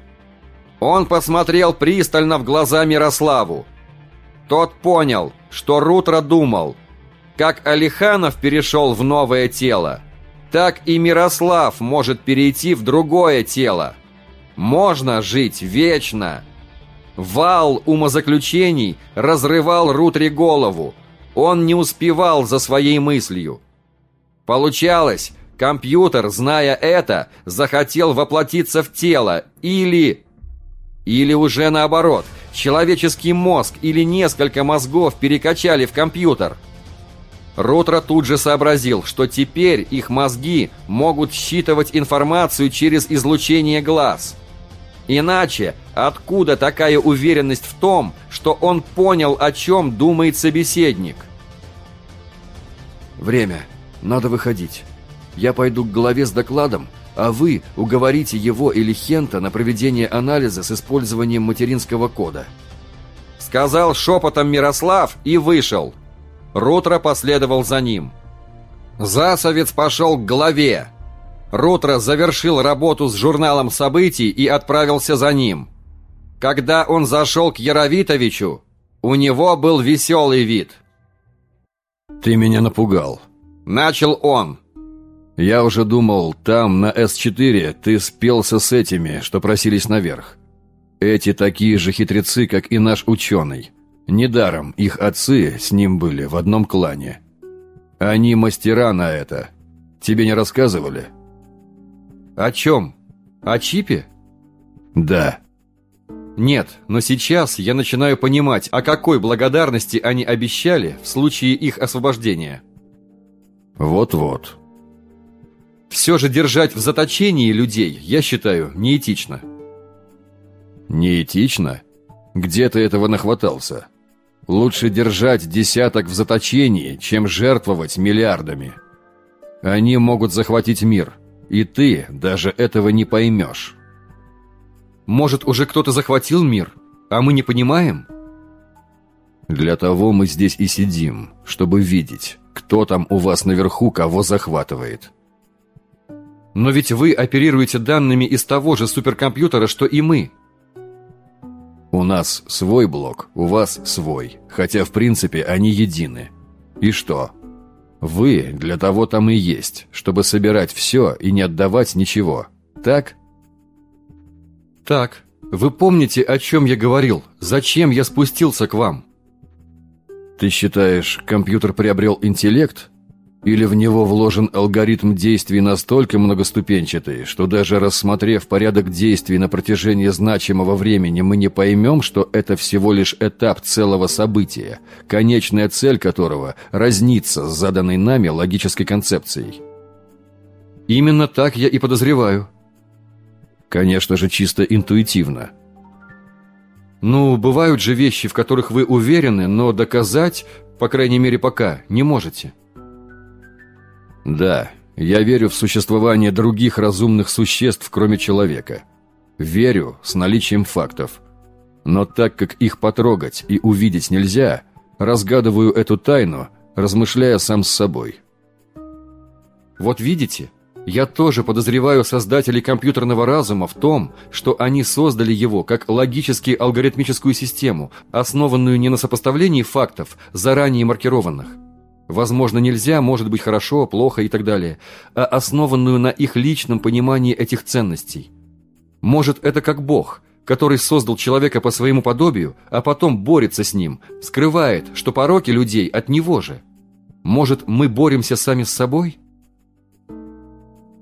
Он посмотрел пристально в глаза Мирославу. Тот понял, что Рутро думал. Как Алиханов перешел в новое тело, так и Мирослав может перейти в другое тело. Можно жить вечно. Вал умозаключений разрывал Рутре голову. Он не успевал за своей мыслью. Получалось, Компьютер, зная это, захотел воплотиться в тело или... Или уже наоборот, человеческий мозг или несколько мозгов перекачали в компьютер. Рутро тут же сообразил, что теперь их мозги могут считывать информацию через излучение глаз. Иначе, откуда такая уверенность в том, что он понял, о чем думает собеседник? Время. Надо выходить. Я пойду к главе с докладом, а вы уговорите его или Хента на проведение анализа с использованием материнского кода. Сказал шепотом Мирослав и вышел. Рутро последовал за ним. Засовец пошел к главе. Рутро завершил работу с журналом событий и отправился за ним. Когда он зашел к Яровитовичу, у него был веселый вид. «Ты меня напугал», — начал он. «Я уже думал, там, на С-4, ты спелся с этими, что просились наверх. Эти такие же хитрецы, как и наш ученый. Недаром их отцы с ним были в одном клане. Они мастера на это. Тебе не рассказывали?» «О чем? О чипе?» «Да». Нет, но сейчас я начинаю понимать, о какой благодарности они обещали в случае их освобождения. Вот-вот. Все же держать в заточении людей, я считаю, неэтично. Неэтично? Где ты этого нахватался? Лучше держать десяток в заточении, чем жертвовать миллиардами. Они могут захватить мир, и ты даже этого не поймешь. Может, уже кто-то захватил мир, а мы не понимаем? Для того мы здесь и сидим, чтобы видеть, кто там у вас наверху кого захватывает. Но ведь вы оперируете данными из того же суперкомпьютера, что и мы. У нас свой блок, у вас свой, хотя в принципе они едины. И что? Вы для того там и есть, чтобы собирать все и не отдавать ничего. Так? Так, вы помните, о чем я говорил? Зачем я спустился к вам? Ты считаешь, компьютер приобрел интеллект? Или в него вложен алгоритм действий настолько многоступенчатый, что даже рассмотрев порядок действий на протяжении значимого времени, мы не поймем, что это всего лишь этап целого события, конечная цель которого разнится с заданной нами логической концепцией? Именно так я и подозреваю. Конечно же, чисто интуитивно. Ну, бывают же вещи, в которых вы уверены, но доказать, по крайней мере пока, не можете. Да, я верю в существование других разумных существ, кроме человека. Верю с наличием фактов. Но так как их потрогать и увидеть нельзя, разгадываю эту тайну, размышляя сам с собой. Вот видите, я тоже подозреваю создателей компьютерного разума в том, что они создали его как логически алгоритмическую систему, основанную не на сопоставлении фактов, заранее маркированных. Возможно, нельзя, может быть хорошо, плохо и так далее, а основанную на их личном понимании этих ценностей. Может, это как Бог, который создал человека по своему подобию, а потом борется с ним, скрывает, что пороки людей от него же. Может, мы боремся сами с собой?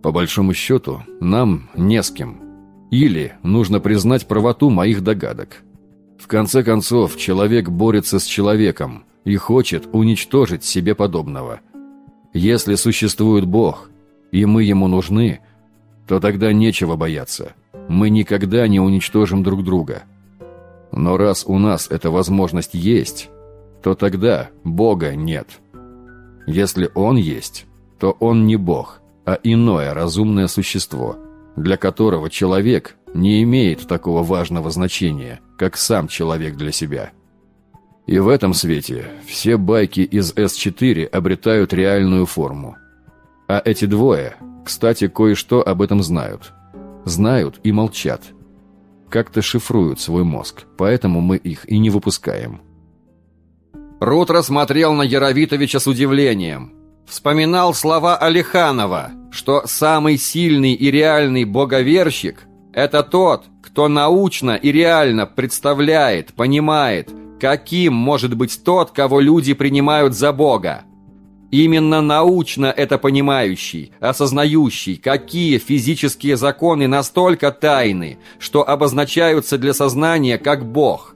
По большому счету, нам не с кем. Или нужно признать правоту моих догадок. В конце концов, человек борется с человеком и хочет уничтожить себе подобного. Если существует Бог, и мы ему нужны, то тогда нечего бояться. Мы никогда не уничтожим друг друга. Но раз у нас эта возможность есть, то тогда Бога нет. Если Он есть, то Он не Бог – а иное разумное существо, для которого человек не имеет такого важного значения, как сам человек для себя. И в этом свете все байки из С4 обретают реальную форму. А эти двое, кстати, кое-что об этом знают. Знают и молчат. Как-то шифруют свой мозг, поэтому мы их и не выпускаем. Рут рассмотрел на Яровитовича с удивлением – вспоминал слова Алиханова, что самый сильный и реальный боговерщик – это тот, кто научно и реально представляет, понимает, каким может быть тот, кого люди принимают за Бога. Именно научно это понимающий, осознающий, какие физические законы настолько тайны, что обозначаются для сознания как Бог.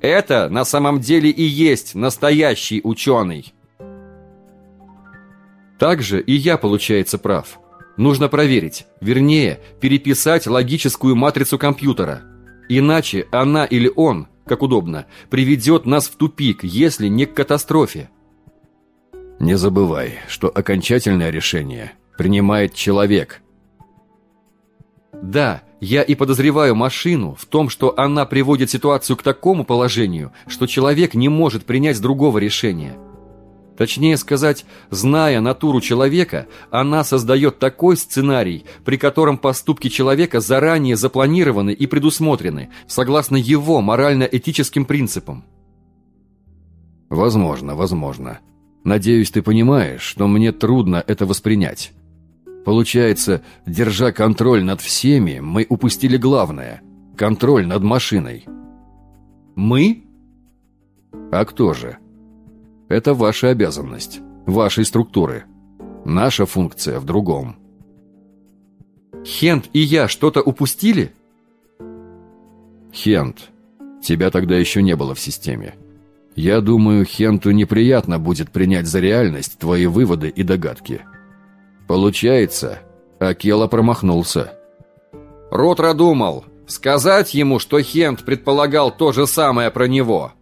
Это на самом деле и есть настоящий ученый. Также и я, получается, прав. Нужно проверить, вернее, переписать логическую матрицу компьютера. Иначе она или он, как удобно, приведет нас в тупик, если не к катастрофе. Не забывай, что окончательное решение принимает человек. Да, я и подозреваю машину в том, что она приводит ситуацию к такому положению, что человек не может принять другого решения. Точнее сказать, зная натуру человека, она создает такой сценарий, при котором поступки человека заранее запланированы и предусмотрены, согласно его морально-этическим принципам. Возможно, возможно. Надеюсь, ты понимаешь, что мне трудно это воспринять. Получается, держа контроль над всеми, мы упустили главное – контроль над машиной. Мы? А кто же? Это ваша обязанность, вашей структуры. Наша функция в другом. Хент и я что-то упустили? Хент, тебя тогда еще не было в системе. Я думаю, Хенту неприятно будет принять за реальность твои выводы и догадки. Получается, Акела промахнулся. Ротра думал, сказать ему, что Хент предполагал то же самое про него.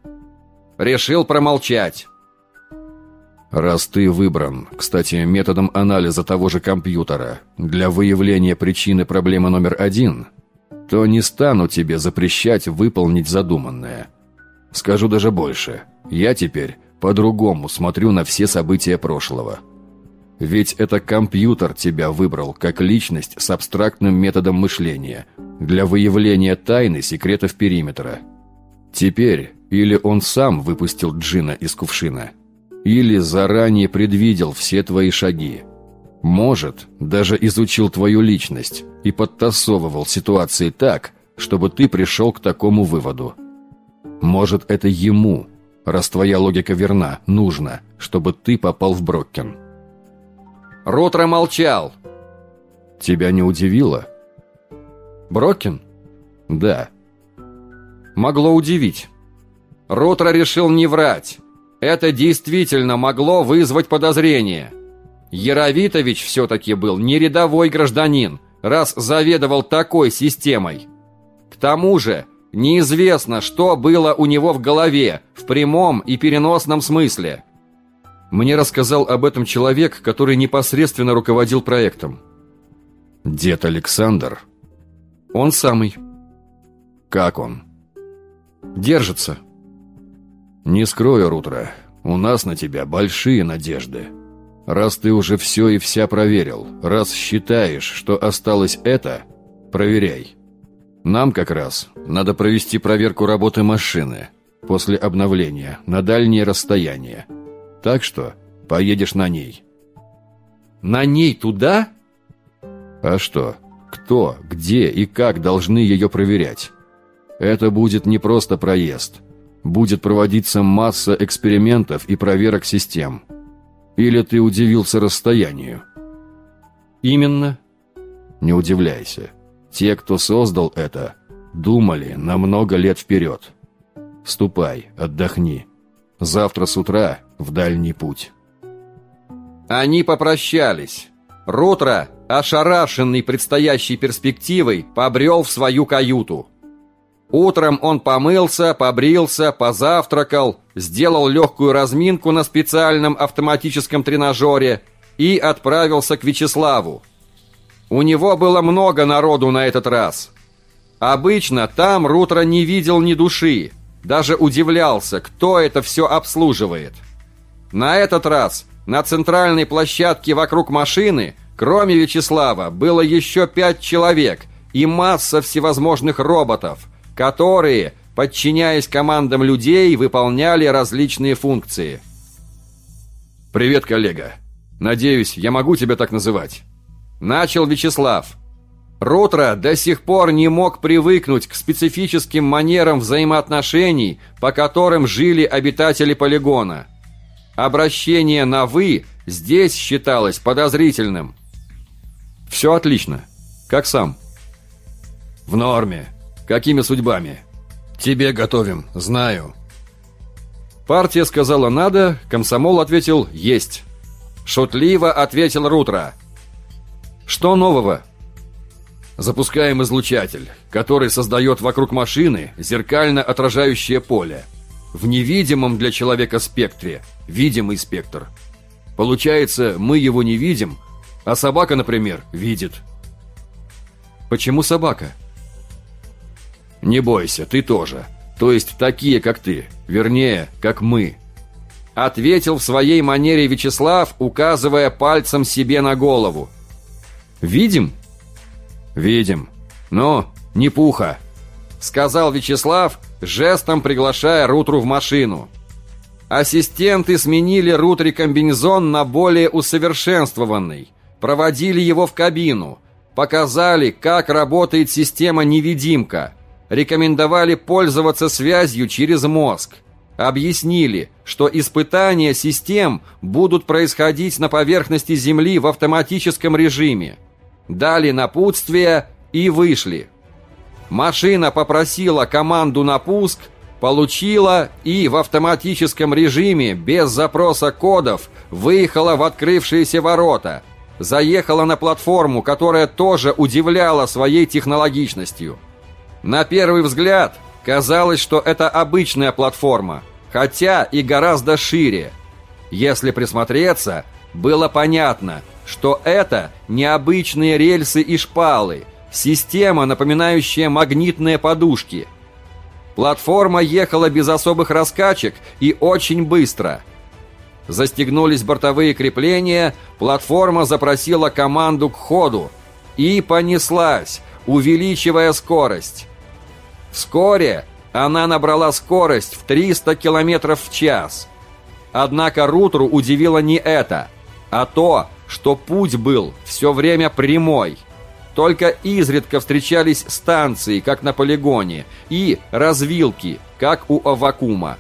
Решил промолчать. Раз ты выбран, кстати, методом анализа того же компьютера, для выявления причины проблемы номер один, то не стану тебе запрещать выполнить задуманное. Скажу даже больше. Я теперь по-другому смотрю на все события прошлого. Ведь это компьютер тебя выбрал как личность с абстрактным методом мышления для выявления тайны секретов периметра. Теперь или он сам выпустил джина из кувшина, или заранее предвидел все твои шаги. Может, даже изучил твою личность и подтасовывал ситуации так, чтобы ты пришел к такому выводу. Может, это ему, раз твоя логика верна, нужно, чтобы ты попал в Броккен. Ротро молчал. Тебя не удивило? Броккен? Да. Могло удивить. Ротро решил не врать. Это действительно могло вызвать подозрение. Яровитович все-таки был не рядовой гражданин, раз заведовал такой системой. К тому же, неизвестно, что было у него в голове, в прямом и переносном смысле. Мне рассказал об этом человек, который непосредственно руководил проектом. Дед Александр? Он самый. Как он? Держится. Не скрою, Рутро, у нас на тебя большие надежды. Раз ты уже все и вся проверил, раз считаешь, что осталось это, проверяй. Нам как раз надо провести проверку работы машины после обновления на дальние расстояния. Так что поедешь на ней. На ней туда? А что? Кто, где и как должны ее проверять? Это будет не просто проезд. Будет проводиться масса экспериментов и проверок систем. Или ты удивился расстоянию? Именно. Не удивляйся. Те, кто создал это, думали на много лет вперед. Ступай, отдохни. Завтра с утра в дальний путь. Они попрощались. Ротро, ошарашенный предстоящей перспективой, побрел в свою каюту. Утром он помылся, побрился, позавтракал, сделал легкую разминку на специальном автоматическом тренажере и отправился к Вячеславу. У него было много народу на этот раз. Обычно там Рутро не видел ни души, даже удивлялся, кто это все обслуживает. На этот раз на центральной площадке вокруг машины, кроме Вячеслава, было еще пять человек и масса всевозможных роботов, которые, подчиняясь командам людей, выполняли различные функции. «Привет, коллега. Надеюсь, я могу тебя так называть?» Начал Вячеслав. Рутро до сих пор не мог привыкнуть к специфическим манерам взаимоотношений, по которым жили обитатели полигона. Обращение на «вы» здесь считалось подозрительным. «Все отлично. Как сам?» «В норме. Какими судьбами?» «Тебе готовим, знаю». Партия сказала «надо», комсомол ответил «есть». Шутливо ответил Рутро. «Что нового?» Запускаем излучатель, который создает вокруг машины зеркально отражающее поле. В невидимом для человека спектре видимый спектр. Получается, мы его не видим, а собака, например, видит. Почему собака? Не бойся, ты тоже. То есть такие, как ты. Вернее, как мы. Ответил в своей манере Вячеслав, указывая пальцем себе на голову. Видим? Видим. Но не пуха. Сказал Вячеслав, жестом приглашая Рутру в машину. Ассистенты сменили Рутре комбинезон на более усовершенствованный. Проводили его в кабину. Показали, как работает система «Невидимка». Рекомендовали пользоваться связью через мозг. Объяснили, что испытания систем будут происходить на поверхности Земли в автоматическом режиме. Дали напутствие и вышли. Машина попросила команду на пуск, получила и в автоматическом режиме, без запроса кодов, выехала в открывшиеся ворота. Заехала на платформу, которая тоже удивляла своей технологичностью. На первый взгляд казалось, что это обычная платформа, хотя и гораздо шире. Если присмотреться, было понятно, что это необычные рельсы и шпалы – Система, напоминающая магнитные подушки. Платформа ехала без особых раскачек и очень быстро. Застегнулись бортовые крепления, платформа запросила команду к ходу и понеслась, увеличивая скорость. Вскоре она набрала скорость в 300 км в час. Однако Рутру удивило не это, а то, что путь был все время прямой – только изредка встречались станции, как на полигоне, и развилки, как у Авакума.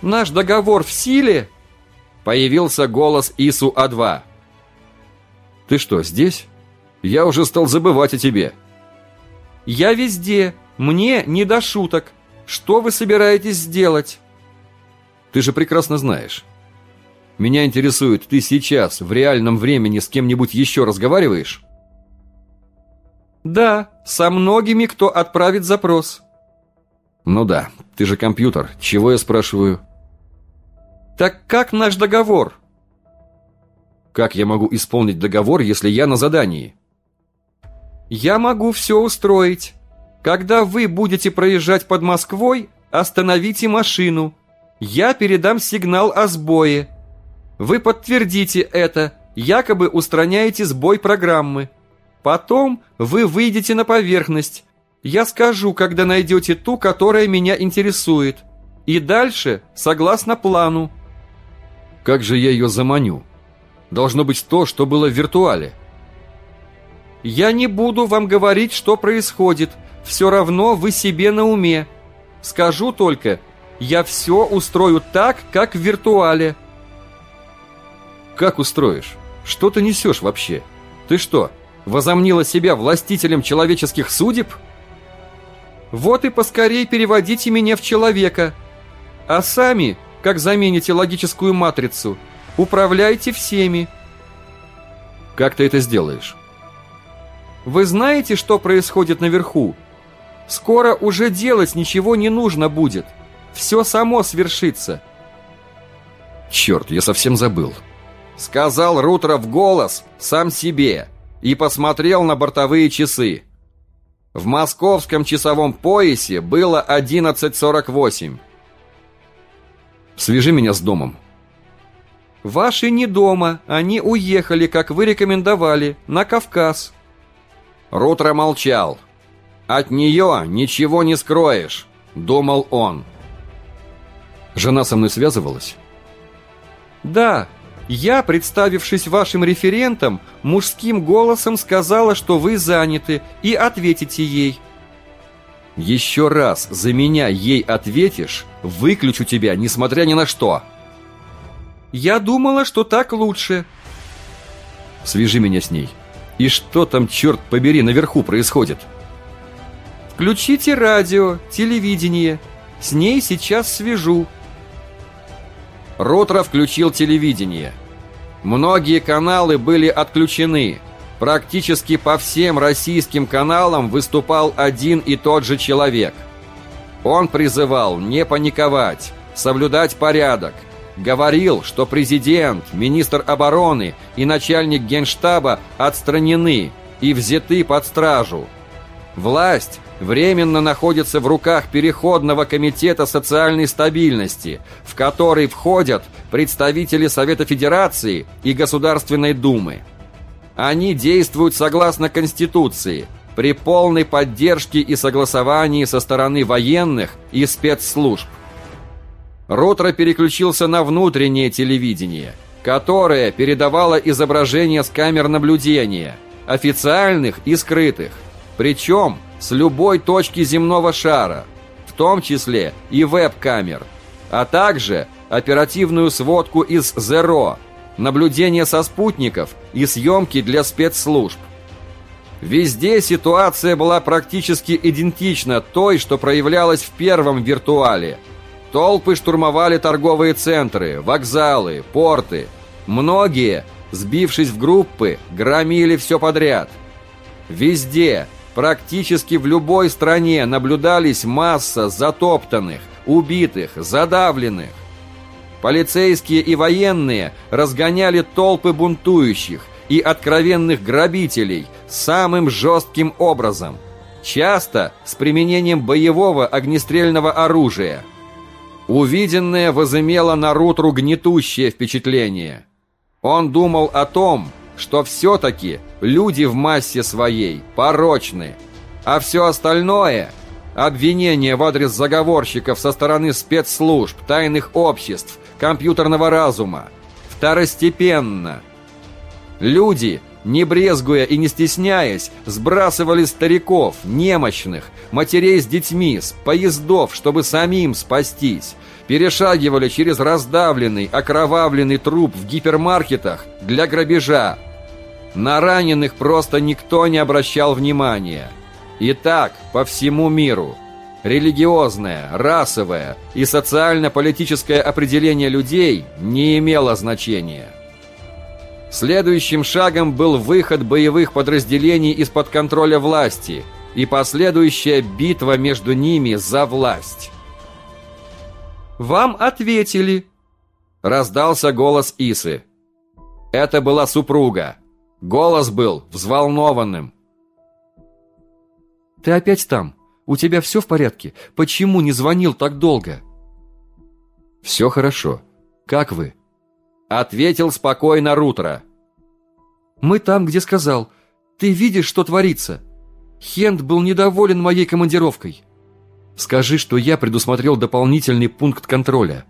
«Наш договор в силе?» Появился голос Ису-А2. «Ты что, здесь? Я уже стал забывать о тебе». «Я везде. Мне не до шуток. Что вы собираетесь сделать?» «Ты же прекрасно знаешь. Меня интересует, ты сейчас в реальном времени с кем-нибудь еще разговариваешь?» Да, со многими, кто отправит запрос. Ну да, ты же компьютер. Чего я спрашиваю? Так как наш договор? Как я могу исполнить договор, если я на задании? Я могу все устроить. Когда вы будете проезжать под Москвой, остановите машину. Я передам сигнал о сбое. Вы подтвердите это, якобы устраняете сбой программы. Потом вы выйдете на поверхность. Я скажу, когда найдете ту, которая меня интересует. И дальше, согласно плану. Как же я ее заманю? Должно быть то, что было в виртуале. Я не буду вам говорить, что происходит. Все равно вы себе на уме. Скажу только, я все устрою так, как в виртуале. Как устроишь? Что ты несешь вообще? Ты что, возомнила себя властителем человеческих судеб? Вот и поскорей переводите меня в человека. А сами, как замените логическую матрицу, управляйте всеми. Как ты это сделаешь? Вы знаете, что происходит наверху? Скоро уже делать ничего не нужно будет. Все само свершится. Черт, я совсем забыл. Сказал Рутро в голос сам себе и посмотрел на бортовые часы. В московском часовом поясе было 11.48. «Свяжи меня с домом». «Ваши не дома, они уехали, как вы рекомендовали, на Кавказ». Рутро молчал. «От нее ничего не скроешь», — думал он. «Жена со мной связывалась?» «Да, я, представившись вашим референтом, мужским голосом сказала, что вы заняты, и ответите ей. Еще раз за меня ей ответишь, выключу тебя, несмотря ни на что. Я думала, что так лучше. Свяжи меня с ней. И что там, черт побери, наверху происходит? Включите радио, телевидение. С ней сейчас свяжу. Ротро включил телевидение. Многие каналы были отключены. Практически по всем российским каналам выступал один и тот же человек. Он призывал не паниковать, соблюдать порядок, говорил, что президент, министр обороны и начальник генштаба отстранены и взяты под стражу. Власть временно находится в руках Переходного комитета социальной стабильности, в который входят представители Совета Федерации и Государственной Думы. Они действуют согласно Конституции, при полной поддержке и согласовании со стороны военных и спецслужб. Ротро переключился на внутреннее телевидение, которое передавало изображения с камер наблюдения, официальных и скрытых, причем с любой точки земного шара, в том числе и веб-камер, а также оперативную сводку из «Зеро», наблюдение со спутников и съемки для спецслужб. Везде ситуация была практически идентична той, что проявлялась в первом виртуале. Толпы штурмовали торговые центры, вокзалы, порты. Многие, сбившись в группы, громили все подряд. Везде, практически в любой стране наблюдались масса затоптанных, убитых, задавленных. Полицейские и военные разгоняли толпы бунтующих и откровенных грабителей самым жестким образом, часто с применением боевого огнестрельного оружия. Увиденное возымело на Рутру гнетущее впечатление. Он думал о том, что все-таки люди в массе своей порочны, а все остальное – обвинения в адрес заговорщиков со стороны спецслужб, тайных обществ, компьютерного разума – второстепенно. Люди, не брезгуя и не стесняясь, сбрасывали стариков, немощных, матерей с детьми, с поездов, чтобы самим спастись – перешагивали через раздавленный, окровавленный труп в гипермаркетах для грабежа, на раненых просто никто не обращал внимания. И так по всему миру. Религиозное, расовое и социально-политическое определение людей не имело значения. Следующим шагом был выход боевых подразделений из-под контроля власти и последующая битва между ними за власть. «Вам ответили!» Раздался голос Исы. Это была супруга. Голос был взволнованным. «Ты опять там? У тебя все в порядке? Почему не звонил так долго?» «Все хорошо. Как вы?» Ответил спокойно Рутро. «Мы там, где сказал. Ты видишь, что творится? Хенд был недоволен моей командировкой». «Скажи, что я предусмотрел дополнительный пункт контроля.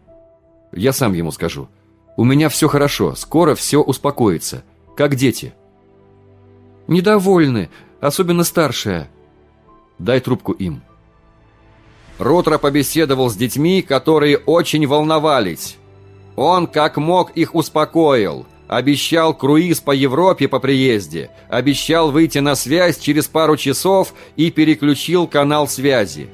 Я сам ему скажу. У меня все хорошо, скоро все успокоится. Как дети?» «Недовольны, особенно старшая». «Дай трубку им». Рутро побеседовал с детьми, которые очень волновались. Он как мог их успокоил. Обещал круиз по Европе по приезде. Обещал выйти на связь через пару часов и переключил канал связи.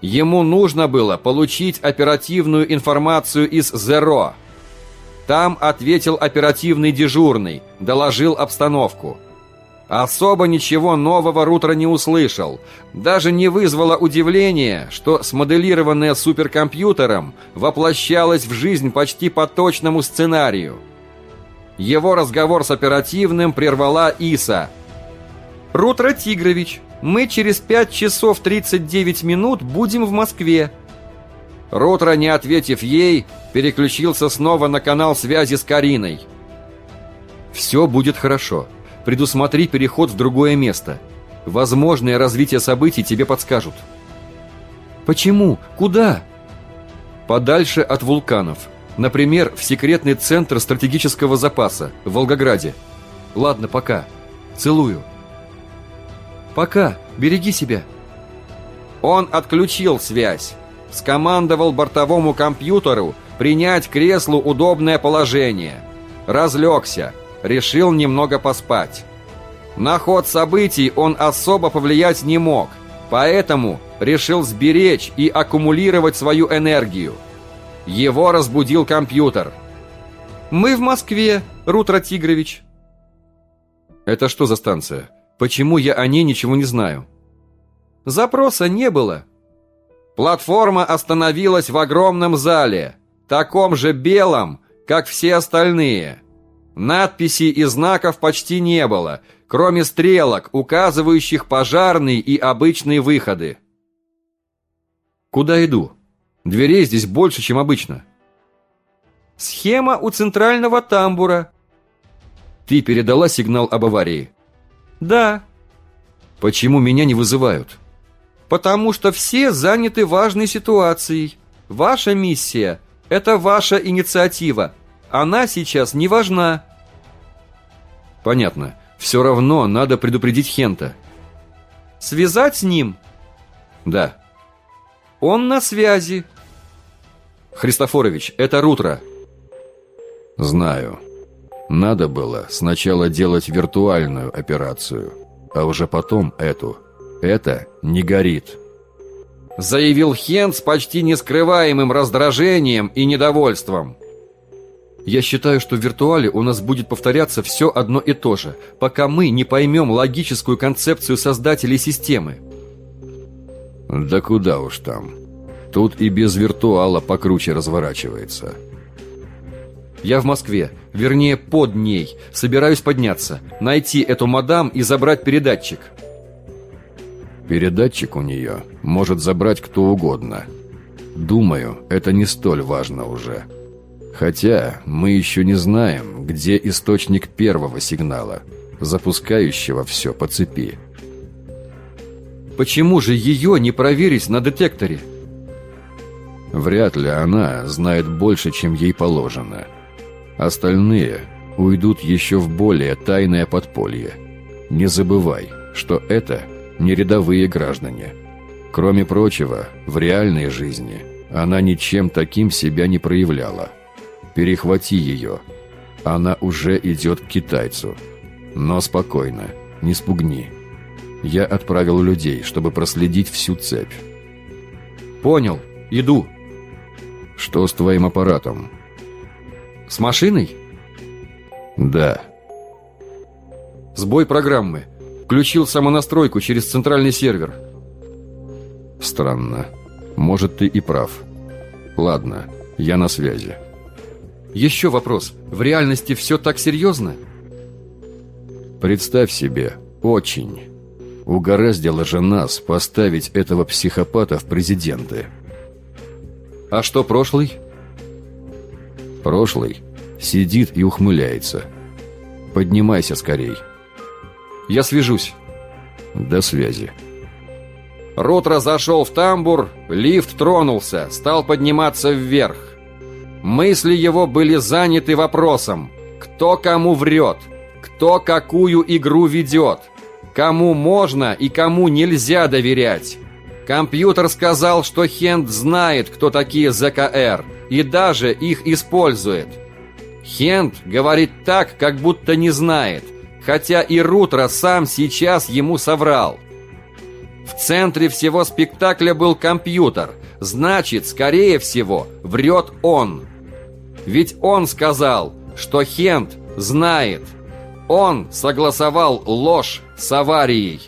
Ему нужно было получить оперативную информацию из «Зеро». Там ответил оперативный дежурный, доложил обстановку. Особо ничего нового Рутро не услышал. Даже не вызвало удивления, что смоделированное суперкомпьютером воплощалось в жизнь почти по точному сценарию. Его разговор с оперативным прервала Иса. «Рутро Тигрович, мы через 5 часов 39 минут будем в Москве. Ротро, не ответив ей, переключился снова на канал связи с Кариной. «Все будет хорошо. Предусмотри переход в другое место. Возможное развитие событий тебе подскажут». «Почему? Куда?» «Подальше от вулканов. Например, в секретный центр стратегического запаса в Волгограде. Ладно, пока. Целую». «Пока. Береги себя». Он отключил связь скомандовал бортовому компьютеру принять креслу удобное положение. Разлегся, решил немного поспать. На ход событий он особо повлиять не мог, поэтому решил сберечь и аккумулировать свою энергию. Его разбудил компьютер. «Мы в Москве, Рутро Тигрович». «Это что за станция? Почему я о ней ничего не знаю?» «Запроса не было», Платформа остановилась в огромном зале. таком же белом, как все остальные. Надписей и знаков почти не было, кроме стрелок, указывающих пожарные и обычные выходы. Куда иду? Дверей здесь больше, чем обычно. Схема у центрального тамбура. Ты передала сигнал об аварии? Да. Почему меня не вызывают? Потому что все заняты важной ситуацией. Ваша миссия – это ваша инициатива. Она сейчас не важна. Понятно. Все равно надо предупредить Хента. Связать с ним? Да. Он на связи. Христофорович, это Рутро. Знаю. Надо было сначала делать виртуальную операцию, а уже потом эту. Это не горит. Заявил Хент с почти нескрываемым раздражением и недовольством. Я считаю, что в виртуале у нас будет повторяться все одно и то же, пока мы не поймем логическую концепцию создателей системы. Да куда уж там. Тут и без виртуала покруче разворачивается. Я в Москве, вернее, под ней. Собираюсь подняться, найти эту мадам и забрать передатчик. Передатчик у нее может забрать кто угодно. Думаю, это не столь важно уже. Хотя мы еще не знаем, где источник первого сигнала, запускающего все по цепи. Почему же ее не проверить на детекторе? Вряд ли она знает больше, чем ей положено. Остальные уйдут еще в более тайное подполье. Не забывай, что это не рядовые граждане. Кроме прочего, в реальной жизни она ничем таким себя не проявляла. Перехвати ее. Она уже идет к китайцу. Но спокойно, не спугни. Я отправил людей, чтобы проследить всю цепь. Понял, иду. Что с твоим аппаратом? С машиной? Да. Сбой программы. Включил самонастройку через центральный сервер. Странно. Может, ты и прав. Ладно, я на связи. Еще вопрос. В реальности все так серьезно? Представь себе, очень. Угораздило же нас поставить этого психопата в президенты. А что прошлый? Прошлый сидит и ухмыляется. Поднимайся скорей. Я свяжусь. До связи. Рутро зашел в тамбур, лифт тронулся, стал подниматься вверх. Мысли его были заняты вопросом, кто кому врет, кто какую игру ведет, кому можно и кому нельзя доверять. Компьютер сказал, что Хент знает, кто такие ЗКР, и даже их использует. Хент говорит так, как будто не знает, хотя и Рутро сам сейчас ему соврал. В центре всего спектакля был компьютер, значит, скорее всего, врет он. Ведь он сказал, что Хент знает. Он согласовал ложь с аварией.